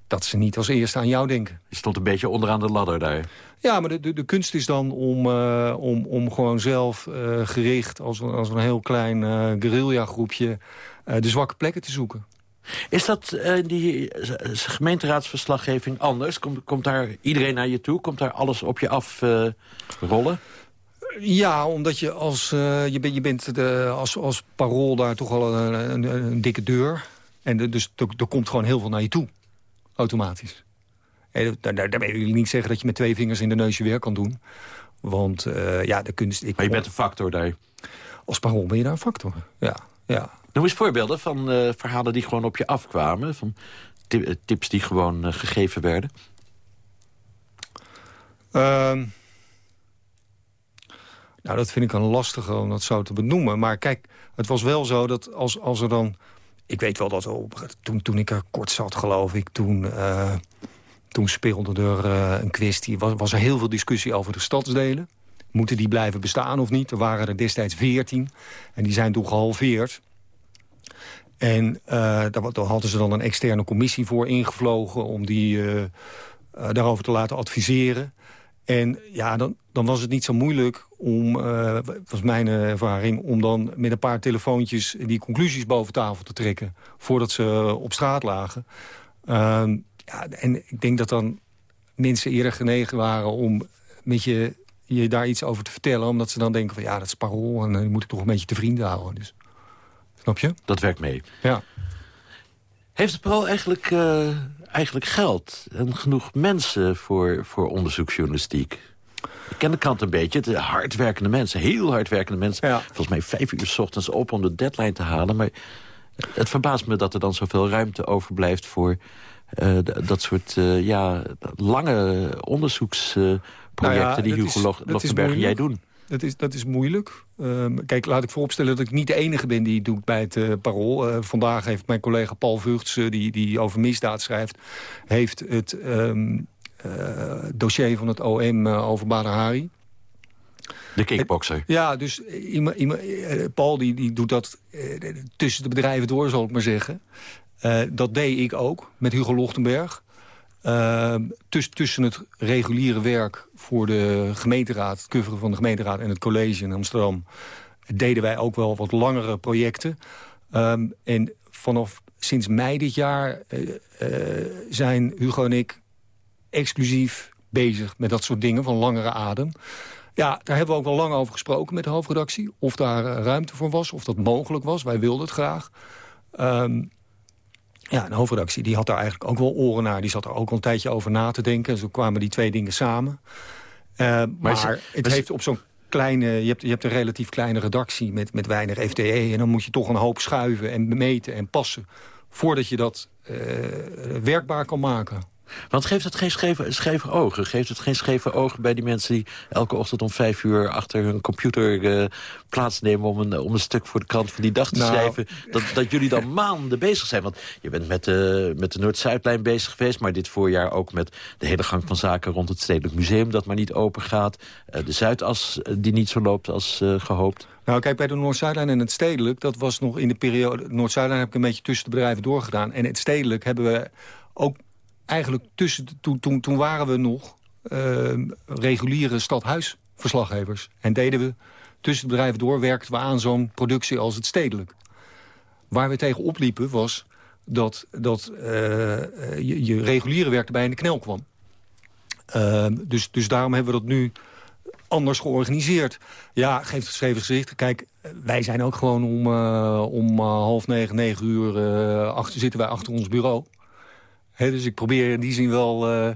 dat ze niet als eerste aan jou denken.
Je stond een beetje onderaan de ladder daar.
Ja, maar de, de, de kunst is dan om, uh, om, om gewoon zelf uh, gericht... als, als een heel klein uh, guerrilla-groepje de zwakke plekken te zoeken.
Is dat die gemeenteraadsverslaggeving anders? Komt, komt daar iedereen naar je toe? Komt daar alles op je af rollen?
Ja, omdat je als, je, bent je bent de, als, als parool daar toch al een, een, een dikke deur. En de, dus er komt gewoon heel veel naar je toe automatisch. Daar, daar, daarmee wil ik niet zeggen dat je met twee vingers in de neus je werk kan doen. Want uh, ja, de kunst... Ik
maar je bent een factor daar.
Als parool ben je daar een factor, ja. ja.
Noem eens voorbeelden van uh, verhalen die gewoon op je afkwamen. Van tips die gewoon uh, gegeven werden.
Ehm, nou, dat vind ik een lastige om dat zo te benoemen. Maar kijk, het was wel zo dat als, als er dan ik weet wel dat toen, toen ik er kort zat, geloof ik... toen, uh, toen speelde er uh, een kwestie. Was, was er heel veel discussie over de stadsdelen. Moeten die blijven bestaan of niet? Er waren er destijds veertien. En die zijn toen gehalveerd. En daar, daar, hadden ze dan een externe commissie voor ingevlogen... om die daarover te laten adviseren. En ja, dan, dan was het niet zo moeilijk om, uh, was mijn ervaring... om dan met een paar telefoontjes die conclusies boven tafel te trekken... voordat ze op straat lagen. Uh, ja, en ik denk dat dan mensen eerder genegen waren om met je, je daar iets over te vertellen... omdat ze dan denken van ja, dat is parool en dan moet ik toch een beetje te vrienden houden. Dus, snap je?
Dat werkt mee.
Ja.
Heeft het parool eigenlijk, uh, eigenlijk geld en genoeg mensen voor, voor onderzoeksjournalistiek? Ik ken de krant een beetje. De hardwerkende mensen, heel hardwerkende mensen.
Ja.
Volgens mij vijf uur s ochtends op om de deadline te halen. Maar het verbaast me dat er dan zoveel ruimte overblijft... voor uh, dat soort uh, ja, lange onderzoeksprojecten... Nou ja, die Hugo Lochtenberg en jij doen.
Dat is, dat is moeilijk. Uh, kijk, laat ik vooropstellen dat ik niet de enige ben die het doet bij het uh, Parool. Uh, vandaag heeft mijn collega Paul Vugts, die, die over misdaad schrijft... heeft het um, dossier van het OM over Bader Hari.
De kickboxer.
Ja, dus Paul die, die doet dat tussen de bedrijven door, zal ik maar zeggen. dat deed ik ook met Hugo Lochtenberg. Tuss tussen het reguliere werk voor de gemeenteraad... het coveren van de gemeenteraad en het college in Amsterdam... deden wij ook wel wat langere projecten. Um, en vanaf sinds mei dit jaar uh, uh, zijn Hugo en ik exclusief bezig met dat soort dingen van langere adem. Ja, daar hebben we ook wel lang over gesproken met de hoofdredactie. Of daar ruimte voor was, of dat mogelijk was. Wij wilden het graag. Um, ja, de hoofdredactie die had daar eigenlijk ook wel oren naar. Die zat er ook al een tijdje over na te denken. Zo kwamen die twee dingen samen. Uh, maar, maar het heeft op zo'n kleine... Je hebt, je hebt een relatief kleine redactie met, met weinig FTE... en dan moet je toch een hoop schuiven en meten en passen... voordat je dat uh, werkbaar kan maken.
Want geeft het geen scheve, scheve ogen? Geeft het geen scheve ogen bij die mensen die elke ochtend om vijf uur achter hun computer uh, plaatsnemen om een, om een stuk voor de krant van die dag te nou, schrijven? Dat, dat jullie dan maanden bezig zijn. Want je bent met de, met de Noord-Zuidlijn bezig geweest, maar dit voorjaar ook met de hele gang van zaken rond het Stedelijk Museum dat maar niet open gaat. Uh, de Zuidas uh, die niet zo loopt als gehoopt.
Nou, kijk, bij de Noord-Zuidlijn en het Stedelijk... dat was nog in de periode... Noord-Zuidlijn heb ik een beetje tussen de bedrijven doorgedaan. En het Stedelijk hebben we ook eigenlijk toen, toen, waren we nog uh, reguliere stadhuisverslaggevers. En deden we tussen de bedrijven door, werkten we aan zo'n productie als het stedelijk. Waar we tegen opliepen was dat, dat uh, je, je, reguliere werk erbij in de knel kwam. Uh, dus, dus daarom hebben we dat nu anders georganiseerd. Ja, geeft geschreven gezicht. Kijk, wij zijn ook gewoon om, uh, om half negen, negen uur... achter, zitten wij achter ons bureau dus ik probeer in die zin wel... Uh,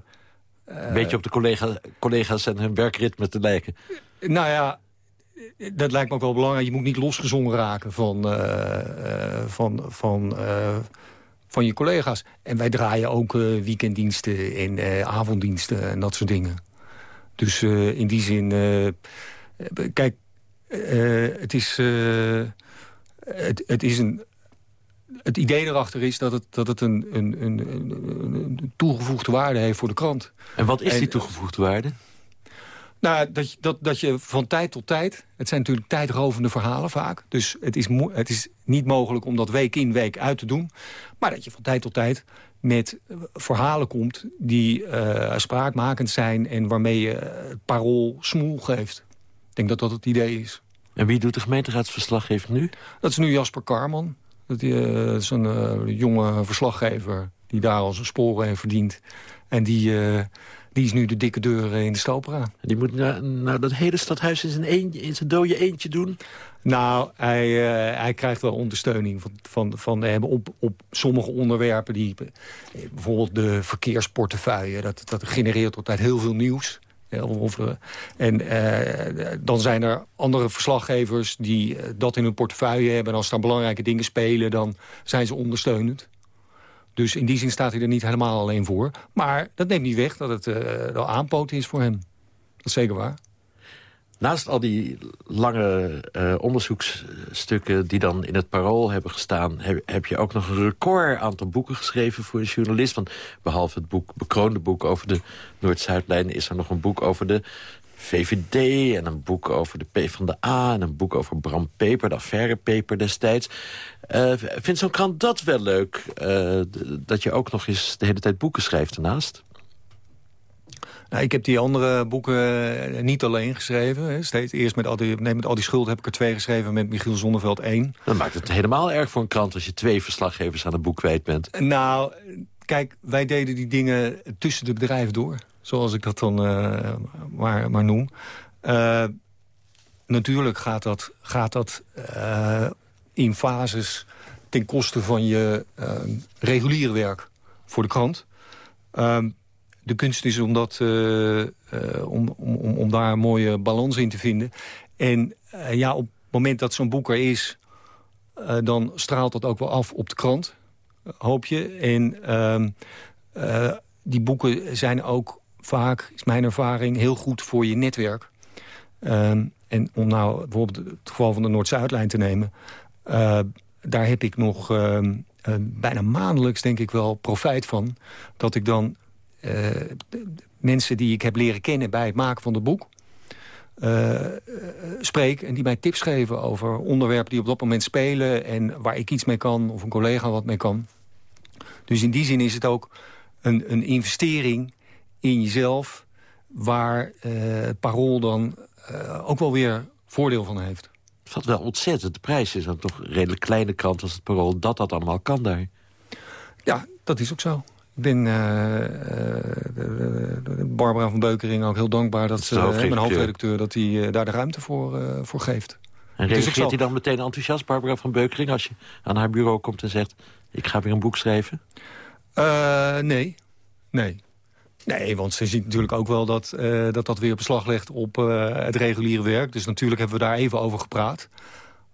een beetje op de collega, collega's en hun werkritme te lijken.
Nou ja, dat lijkt me ook wel belangrijk. Je moet niet losgezongen raken van, uh, van, van, van je collega's. En wij draaien ook weekenddiensten en avonddiensten en dat soort dingen. Dus in die zin... kijk, het is... het, het is een het idee erachter is dat het, dat het een, een, een, een toegevoegde waarde heeft voor de krant.
En wat is die toegevoegde waarde?
Nou, dat, dat, dat je van tijd tot tijd... Het zijn natuurlijk tijdrovende verhalen vaak. Dus het is, het is niet mogelijk om dat week in, week uit te doen. Maar dat je van tijd tot tijd met verhalen komt... die uh, spraakmakend zijn en waarmee je het parool smoel geeft. Ik denk dat dat het idee is.
En wie doet de gemeenteraadsverslaggeving nu?
Dat is nu Jasper Karman. Dat is een uh, jonge verslaggever die daar al zijn sporen heeft verdiend. En die, uh, die is nu de dikke deur in de Stopera.
Die moet nou, nou dat hele stadhuis in zijn, eentje, in zijn dode eentje doen?
Nou, hij, hij krijgt wel ondersteuning. Van, van, van, hebben op, op sommige onderwerpen, die, bijvoorbeeld de verkeersportefeuille... dat, dat genereert altijd heel veel nieuws. Of, en uh, dan zijn er andere verslaggevers die uh, dat in hun portefeuille hebben. En als er belangrijke dingen spelen, dan zijn ze ondersteunend. Dus in die zin staat hij er niet helemaal alleen voor. Maar dat neemt niet weg dat het wel aanpoten is voor hem. Dat is zeker waar.
Naast al die lange uh, onderzoeksstukken die dan in het parool hebben gestaan... Heb, je ook nog een record aantal boeken geschreven voor een journalist. Want behalve het boek, bekroonde boek over de Noord-Zuidlijn... is er nog een boek over de VVD en een boek over de PvdA... en een boek over Bram Peper, de affaire Peper destijds. Uh, vindt zo'n krant dat wel leuk? Uh, dat je ook nog eens de hele tijd boeken schrijft daarnaast?
Nou, ik heb die andere boeken eh, niet alleen geschreven. Hè. Steeds eerst met al, die, nee, met al die schuld heb ik er twee geschreven... met Michiel Zonneveld één.
Dan maakt het helemaal erg voor een krant... als je twee verslaggevers aan het boek kwijt bent.
Nou, kijk, wij deden die dingen tussen de bedrijven door. Zoals ik dat dan uh, maar, maar noem. Uh, natuurlijk gaat dat, gaat dat uh, in fases ten koste van je reguliere werk voor de krant. Ehm, de kunst is om, dat, uh, uh, om, om, om daar een mooie balans in te vinden. En uh, ja, op het moment dat zo'n boek er is... dan straalt dat ook wel af op de krant, hoop je. En ehm, die boeken zijn ook vaak, is mijn ervaring... heel goed voor je netwerk. Um, en om nou bijvoorbeeld het geval van de Noord-Zuidlijn te nemen... daar heb ik nog ehm, bijna maandelijks, denk ik wel, profijt van... dat ik dan mensen die ik heb leren kennen bij het maken van het boek... Uh, spreek en die mij tips geven over onderwerpen die op dat moment spelen... en waar ik iets mee kan of een collega wat mee kan. Dus in die zin is het ook een, een investering in jezelf... waar het parool dan ook wel weer voordeel van heeft.
Het valt wel ontzettend. De prijs is dan toch een redelijk kleine krant als het parool... dat dat allemaal kan daar.
Ja, dat is ook zo. Ik ben uh, Barbara van Beukering ook heel dankbaar... dat ze, mijn hoofdredacteur dat hij daar de ruimte voor, voor geeft.
En reageert hij dan meteen enthousiast, Barbara van Beukering... als je aan haar bureau komt en zegt... ik ga weer een boek schrijven?
nee, nee. Nee, want ze ziet natuurlijk ook wel dat uh, dat, dat weer beslag legt op uh, het reguliere werk. Dus natuurlijk hebben we daar even over gepraat.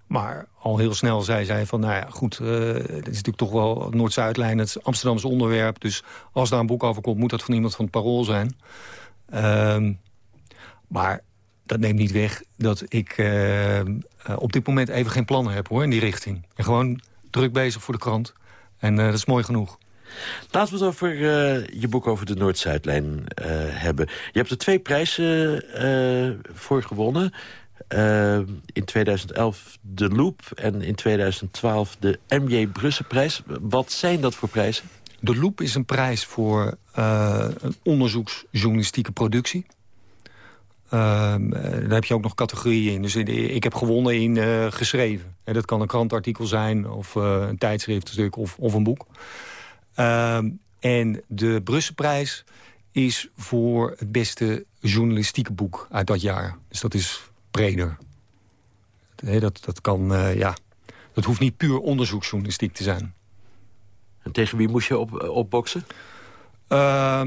Maar al heel snel zei zij van, nou ja, goed, uh, is natuurlijk toch wel Noord-Zuidlijn, het Amsterdamse onderwerp. Dus als daar een boek over komt, moet dat van iemand van het Parool zijn. Uh, maar dat neemt niet weg dat ik uh, op dit moment even geen plannen heb hoor, in die richting. En gewoon druk bezig voor de krant. En dat is mooi genoeg.
Laten we het over je boek over de Noord-Zuidlijn hebben. Je hebt er twee prijzen voor gewonnen. Uh, in 2011 de Loop en in 2012 de MJ Brusselprijs. Wat zijn dat voor prijzen?
De Loop is een prijs voor uh, een onderzoeksjournalistieke productie. Uh, daar heb je ook nog categorieën in. Dus ik heb gewonnen in uh, geschreven. En dat kan een krantartikel zijn, of een tijdschriftstuk of, of een boek. Ehm, en de Brusselprijs is voor het beste journalistieke boek uit dat jaar. Dus dat is breder. dat, dat, kan, uh, ja, dat hoeft niet puur onderzoeksjournalistiek te zijn.
En tegen wie moest je op, opboksen?
Uh,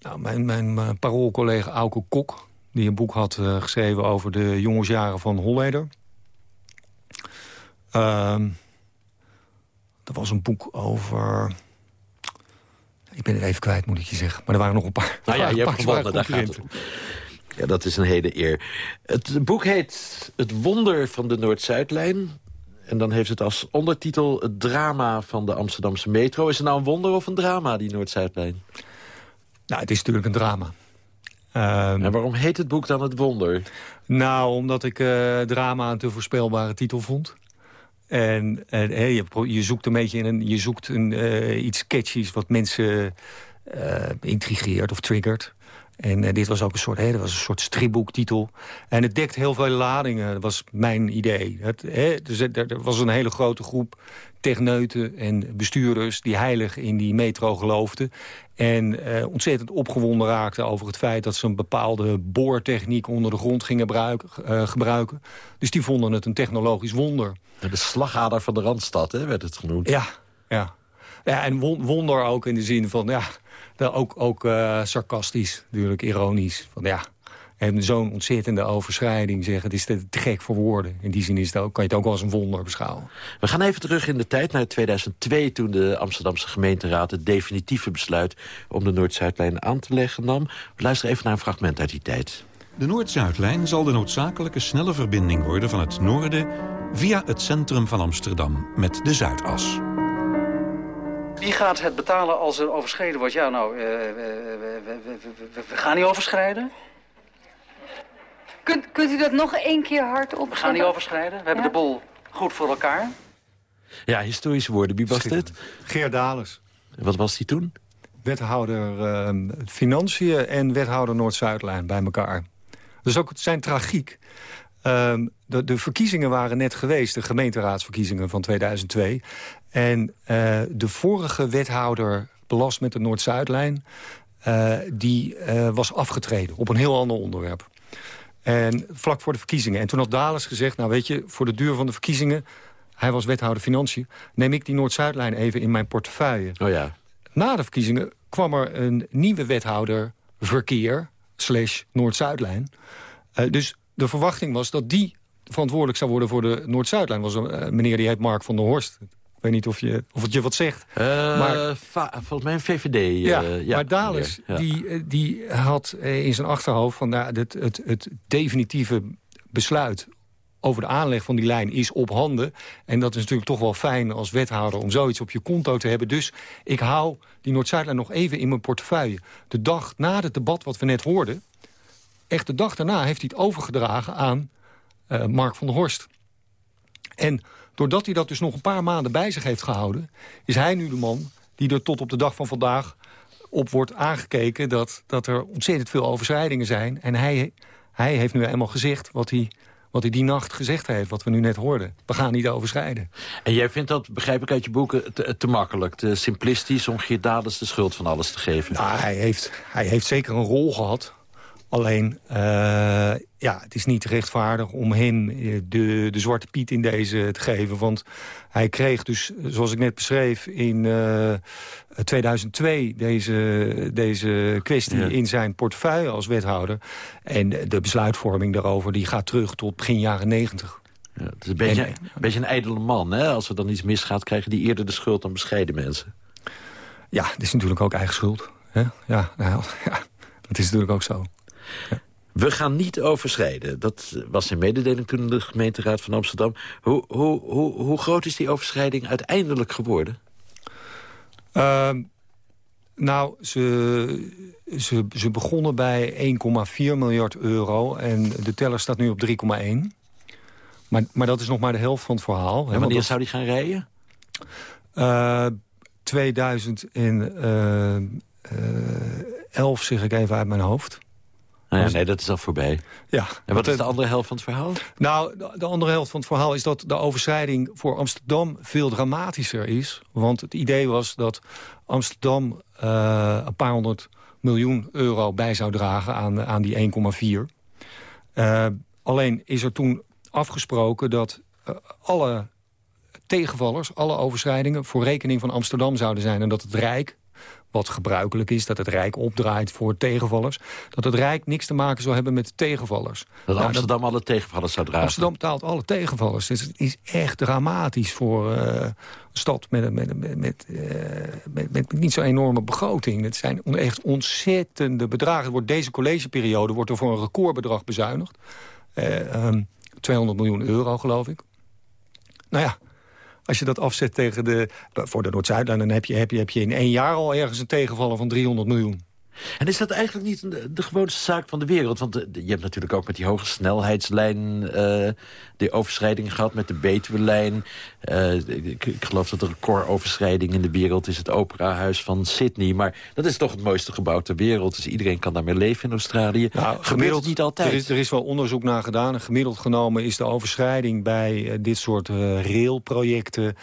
nou, mijn, mijn, paroolcollega Auke Kok... die een boek had uh, geschreven over de jongensjaren van Holleder. Uh, dat was een boek over... Ik ben het even kwijt, moet ik je zeggen. Maar er waren nog een paar.
Nou ja, je hebt gewonnen, daar gaat het om. Ja, dat is een hele eer. Het boek heet Het Wonder van de Noord-Zuidlijn. En dan heeft het als ondertitel het drama van de Amsterdamse metro. Is het nou een wonder of een drama, die Noord-Zuidlijn?
Nou, het is natuurlijk een drama.
Ehm, en waarom heet het boek dan Het Wonder?
Nou, omdat ik uh, drama een te voorspelbare titel vond. En, en hey, je, je, zoekt een beetje in een, je zoekt een, uh, iets catchies wat mensen uh, intrigeert of triggert. En uh, dit was ook een soort, hè, dat was een soort stripboektitel. En het dekt heel veel ladingen, dat was mijn idee. Het, hè, dus er, was een hele grote groep techneuten en bestuurders... die heilig in die metro geloofden. En uh, ontzettend opgewonden raakten over het feit... dat ze een bepaalde boortechniek onder de grond gingen gebruiken, uh, gebruiken. Dus die vonden het een technologisch wonder.
De slagader van de Randstad, hè, werd het genoemd.
Ja, ja. ja en wonder ook in de zin van... ja ook, ook uh, sarcastisch, natuurlijk ironisch. Van ja, en zo'n ontzettende overschrijding zeggen... het is te, te, gek voor woorden. In die zin is het ook, kan je het ook wel als een wonder beschouwen.
We gaan even terug in de tijd naar 2002... toen de Amsterdamse gemeenteraad het definitieve besluit... om de Noord-Zuidlijn aan te leggen nam. We luisteren even naar een fragment uit die tijd.
De Noord-Zuidlijn zal de noodzakelijke snelle verbinding worden van het noorden... via het centrum van Amsterdam met de Zuidas.
Wie gaat het betalen als er overschreden wordt? Ja, nou, uh, we, we, we, we, gaan niet overschrijden.
Kunt, kunt u dat nog één keer hard op?
We gaan niet overschrijden. We hebben de bol goed voor elkaar.
Ja, historische woorden. Wie was dit?
Geert Dales.
Wat was die toen?
Wethouder uh, Financiën en wethouder Noord-Zuidlijn bij elkaar. Dus ook zijn tragiek. Uh, de, de, verkiezingen waren net geweest, de gemeenteraadsverkiezingen van 2002. En uh, de vorige wethouder belast met de Noord-Zuidlijn... Uh, die uh, was afgetreden op een heel ander onderwerp. En vlak voor de verkiezingen. En toen had Dales gezegd, nou weet je, voor de duur van de verkiezingen... hij was wethouder Financiën, neem ik die Noord-Zuidlijn even in mijn portefeuille.
Oh ja.
Na de verkiezingen kwam er een nieuwe wethouder verkeer... slash Noord-Zuidlijn. dus de verwachting was dat die verantwoordelijk zou worden voor de Noord-Zuidlijn. was een meneer die heet Mark van der Horst. Ik weet niet of, je, of het je wat zegt.
Uh, maar, volgens mij een VVD.
Ja, uh, ja maar Dales ja. die, die had in zijn achterhoofd... van nou, het, het, het definitieve besluit over de aanleg van die lijn is op handen. En dat is natuurlijk toch wel fijn als wethouder om zoiets op je konto te hebben. Dus ik hou die Noord-Zuidlijn nog even in mijn portefeuille. De dag na het debat wat we net hoorden... echt de dag daarna heeft hij het overgedragen aan uh, Mark van der Horst. En doordat hij dat dus nog een paar maanden bij zich heeft gehouden... is hij nu de man die er tot op de dag van vandaag op wordt aangekeken... dat, dat er ontzettend veel overschrijdingen zijn. En hij, hij heeft nu eenmaal gezegd wat hij, wat hij die nacht gezegd heeft... wat we nu net hoorden. We gaan niet overschrijden.
En jij vindt dat, begrijp ik uit je boeken, te, te makkelijk... te simplistisch om Geert Daders de schuld van alles te geven?
Nou, hij, heeft, hij heeft zeker een rol gehad... Alleen, uh, ja, het is niet rechtvaardig om hem de, de zwarte piet in deze te geven. Want hij kreeg dus, zoals ik net beschreef, in uh, 2002 deze, deze kwestie ja. in zijn portefeuille als wethouder. En de besluitvorming daarover die gaat terug tot begin jaren negentig.
Ja, het is een beetje, en, een beetje een ijdele man. Hè? Als er dan iets misgaat, krijgen die eerder de schuld dan bescheiden mensen.
Ja, dat is natuurlijk ook eigen schuld. Hè? Ja, nou, *laughs* ja, dat is natuurlijk ook zo.
We gaan niet overschrijden. Dat was een mededeling toen de gemeenteraad van Amsterdam. Hoe, hoe, hoe, hoe groot is die overschrijding uiteindelijk geworden?
Uh, nou, ze, ze, ze begonnen bij 1,4 miljard euro. En de teller staat nu op 3,1. Maar, maar dat is nog maar de helft van het verhaal.
En wanneer dat, zou die gaan rijden?
Uh, 2011 uh, zeg ik even uit mijn hoofd.
Nou ja, nee, dat is al voorbij.
Ja.
En wat is de andere helft van het verhaal?
Nou, de andere helft van het verhaal is dat de overschrijding voor Amsterdam veel dramatischer is. Want het idee was dat Amsterdam uh, een paar honderd miljoen euro bij zou dragen aan, aan die 1,4. Uh, alleen is er toen afgesproken dat uh, alle tegenvallers, alle overschrijdingen... voor rekening van Amsterdam zouden zijn. En dat het Rijk wat gebruikelijk is, dat het Rijk opdraait voor tegenvallers... dat het Rijk niks te maken zou hebben met tegenvallers.
Dat nou, Amsterdam alle tegenvallers zou dragen?
Amsterdam betaalt alle tegenvallers. Dus het is echt dramatisch voor uh, een stad met, met, met, met, uh, met, met, niet zo'n enorme begroting. Het zijn echt ontzettende bedragen. Wordt deze collegeperiode wordt er voor een recordbedrag bezuinigd. Uh, um, 200 miljoen euro, geloof ik. Nou ja, als je dat afzet tegen de... Voor de Noord-Zuidlijn, dan heb je, heb, je, heb je in één jaar al ergens een tegenvaller van 300 miljoen.
En is dat eigenlijk niet de, de gewoonste zaak van de wereld? Want de, je hebt natuurlijk ook met die hoge snelheidslijn... Uh, de overschrijding gehad met de Betuwe-lijn. Uh, ik, ik, geloof dat de recordoverschrijding in de wereld... is het operahuis van Sydney. Maar dat is toch het mooiste gebouw ter wereld. Dus iedereen kan daarmee leven in Australië. Nou, gemiddeld niet altijd.
Er is, er is wel onderzoek naar gedaan. Gemiddeld genomen is de overschrijding bij uh, dit soort railprojecten...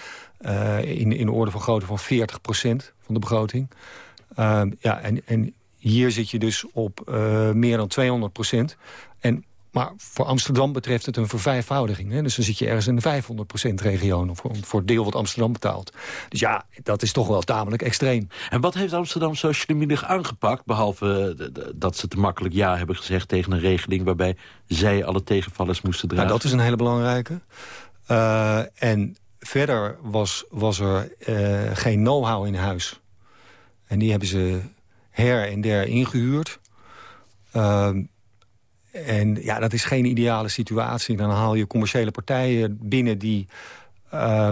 in, in de orde van grootte van 40% van de begroting. Uh, ja, en, en hier zit je dus op uh, meer dan 200 procent. En, maar voor Amsterdam betreft het een vervijfvoudiging. Hè? Dus dan zit je ergens in de 500 procent regio... Voor, voor het deel wat Amsterdam betaalt. Dus ja, dat is toch wel tamelijk extreem.
En wat heeft Amsterdam zo slimmig aangepakt... behalve dat ze te makkelijk ja hebben gezegd tegen een regeling... waarbij zij alle tegenvallers moesten dragen?
Nou, dat is een hele belangrijke. Uh, en verder was, was er uh, geen know-how in huis. En die hebben ze her en der ingehuurd. Uh, en ja, dat is geen ideale situatie. Dan haal je commerciële partijen binnen die uh,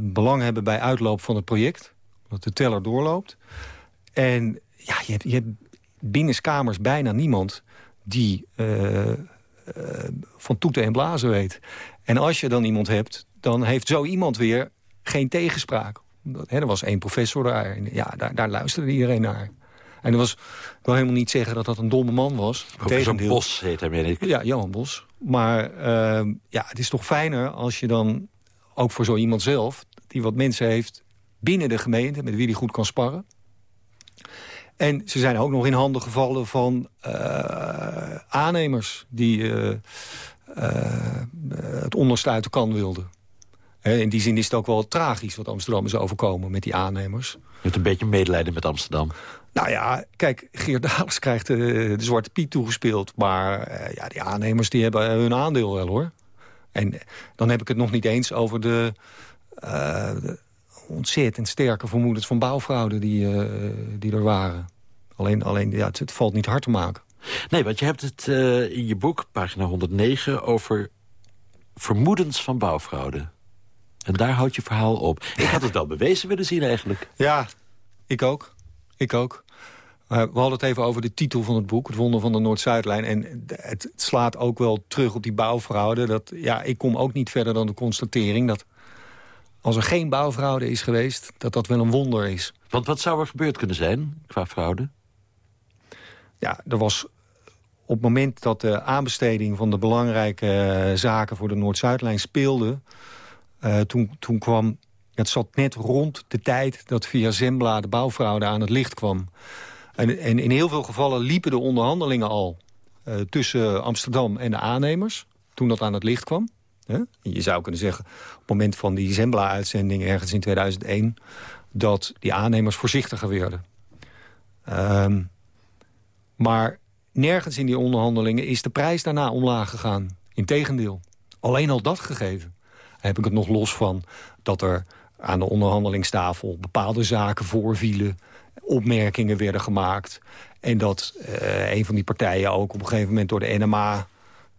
belang hebben bij uitloop van het project. Dat de teller doorloopt. En ja, je hebt, je hebt binnenskamers bijna niemand die uh, van toeten en blazen weet. En als je dan iemand hebt, dan heeft zo iemand weer geen tegenspraak. Hè, er was één professor daar. En ja, daar, daar luisterde iedereen naar. En dat was, ik wil helemaal niet zeggen dat dat een domme man was.
Professor Bos heet hij, weet ik.
Ja, Johan Bos. Maar uh, ja, het is toch fijner als je dan, ook voor zo iemand zelf... die wat mensen heeft binnen de gemeente, met wie die goed kan sparren. En ze zijn ook nog in handen gevallen van uh, aannemers... die uh, het onderste uit de kan wilden in die zin is het ook wel tragisch wat Amsterdam is overkomen met die aannemers. Je
hebt een beetje medelijden met Amsterdam.
Nou ja, kijk, Geert Dales krijgt de, de Zwarte Piet toegespeeld. Maar uh, ja, die aannemers die hebben hun aandeel wel, hoor. En dan heb ik het nog niet eens over de, uh, de ontzettend sterke vermoedens van bouwfraude die, uh, die er waren. Alleen, alleen ja, het, het, valt niet hard te maken.
Nee, want je hebt het in je boek, pagina 109, over vermoedens van bouwfraude. En daar houdt je verhaal op. Ik had het wel bewezen willen zien eigenlijk.
Ja, ik ook. Ik ook. Uh, we hadden het even over de titel van het boek, Het Wonder van de Noord-Zuidlijn. En het, slaat ook wel terug op die bouwfraude. Dat, ja, ik kom ook niet verder dan de constatering dat als er geen bouwfraude is geweest... dat dat wel een wonder is.
Want wat zou er gebeurd kunnen zijn qua fraude?
Ja, er was op het moment dat de aanbesteding van de belangrijke uh, zaken... voor de Noord-Zuidlijn speelde... Uh, toen, toen kwam... Het zat net rond de tijd dat via Zembla de bouwfraude aan het licht kwam. En, en in heel veel gevallen liepen de onderhandelingen al... Uh, tussen Amsterdam en de aannemers, toen dat aan het licht kwam. Je zou kunnen zeggen, op het moment van die Zembla-uitzending... ergens in 2001, dat die aannemers voorzichtiger werden. Um, maar nergens in die onderhandelingen is de prijs daarna omlaag gegaan. Integendeel. Alleen al dat gegeven heb ik het nog los van dat er aan de onderhandelingstafel bepaalde zaken voorvielen, opmerkingen werden gemaakt. En dat uh, een van die partijen ook op een gegeven moment door de NMA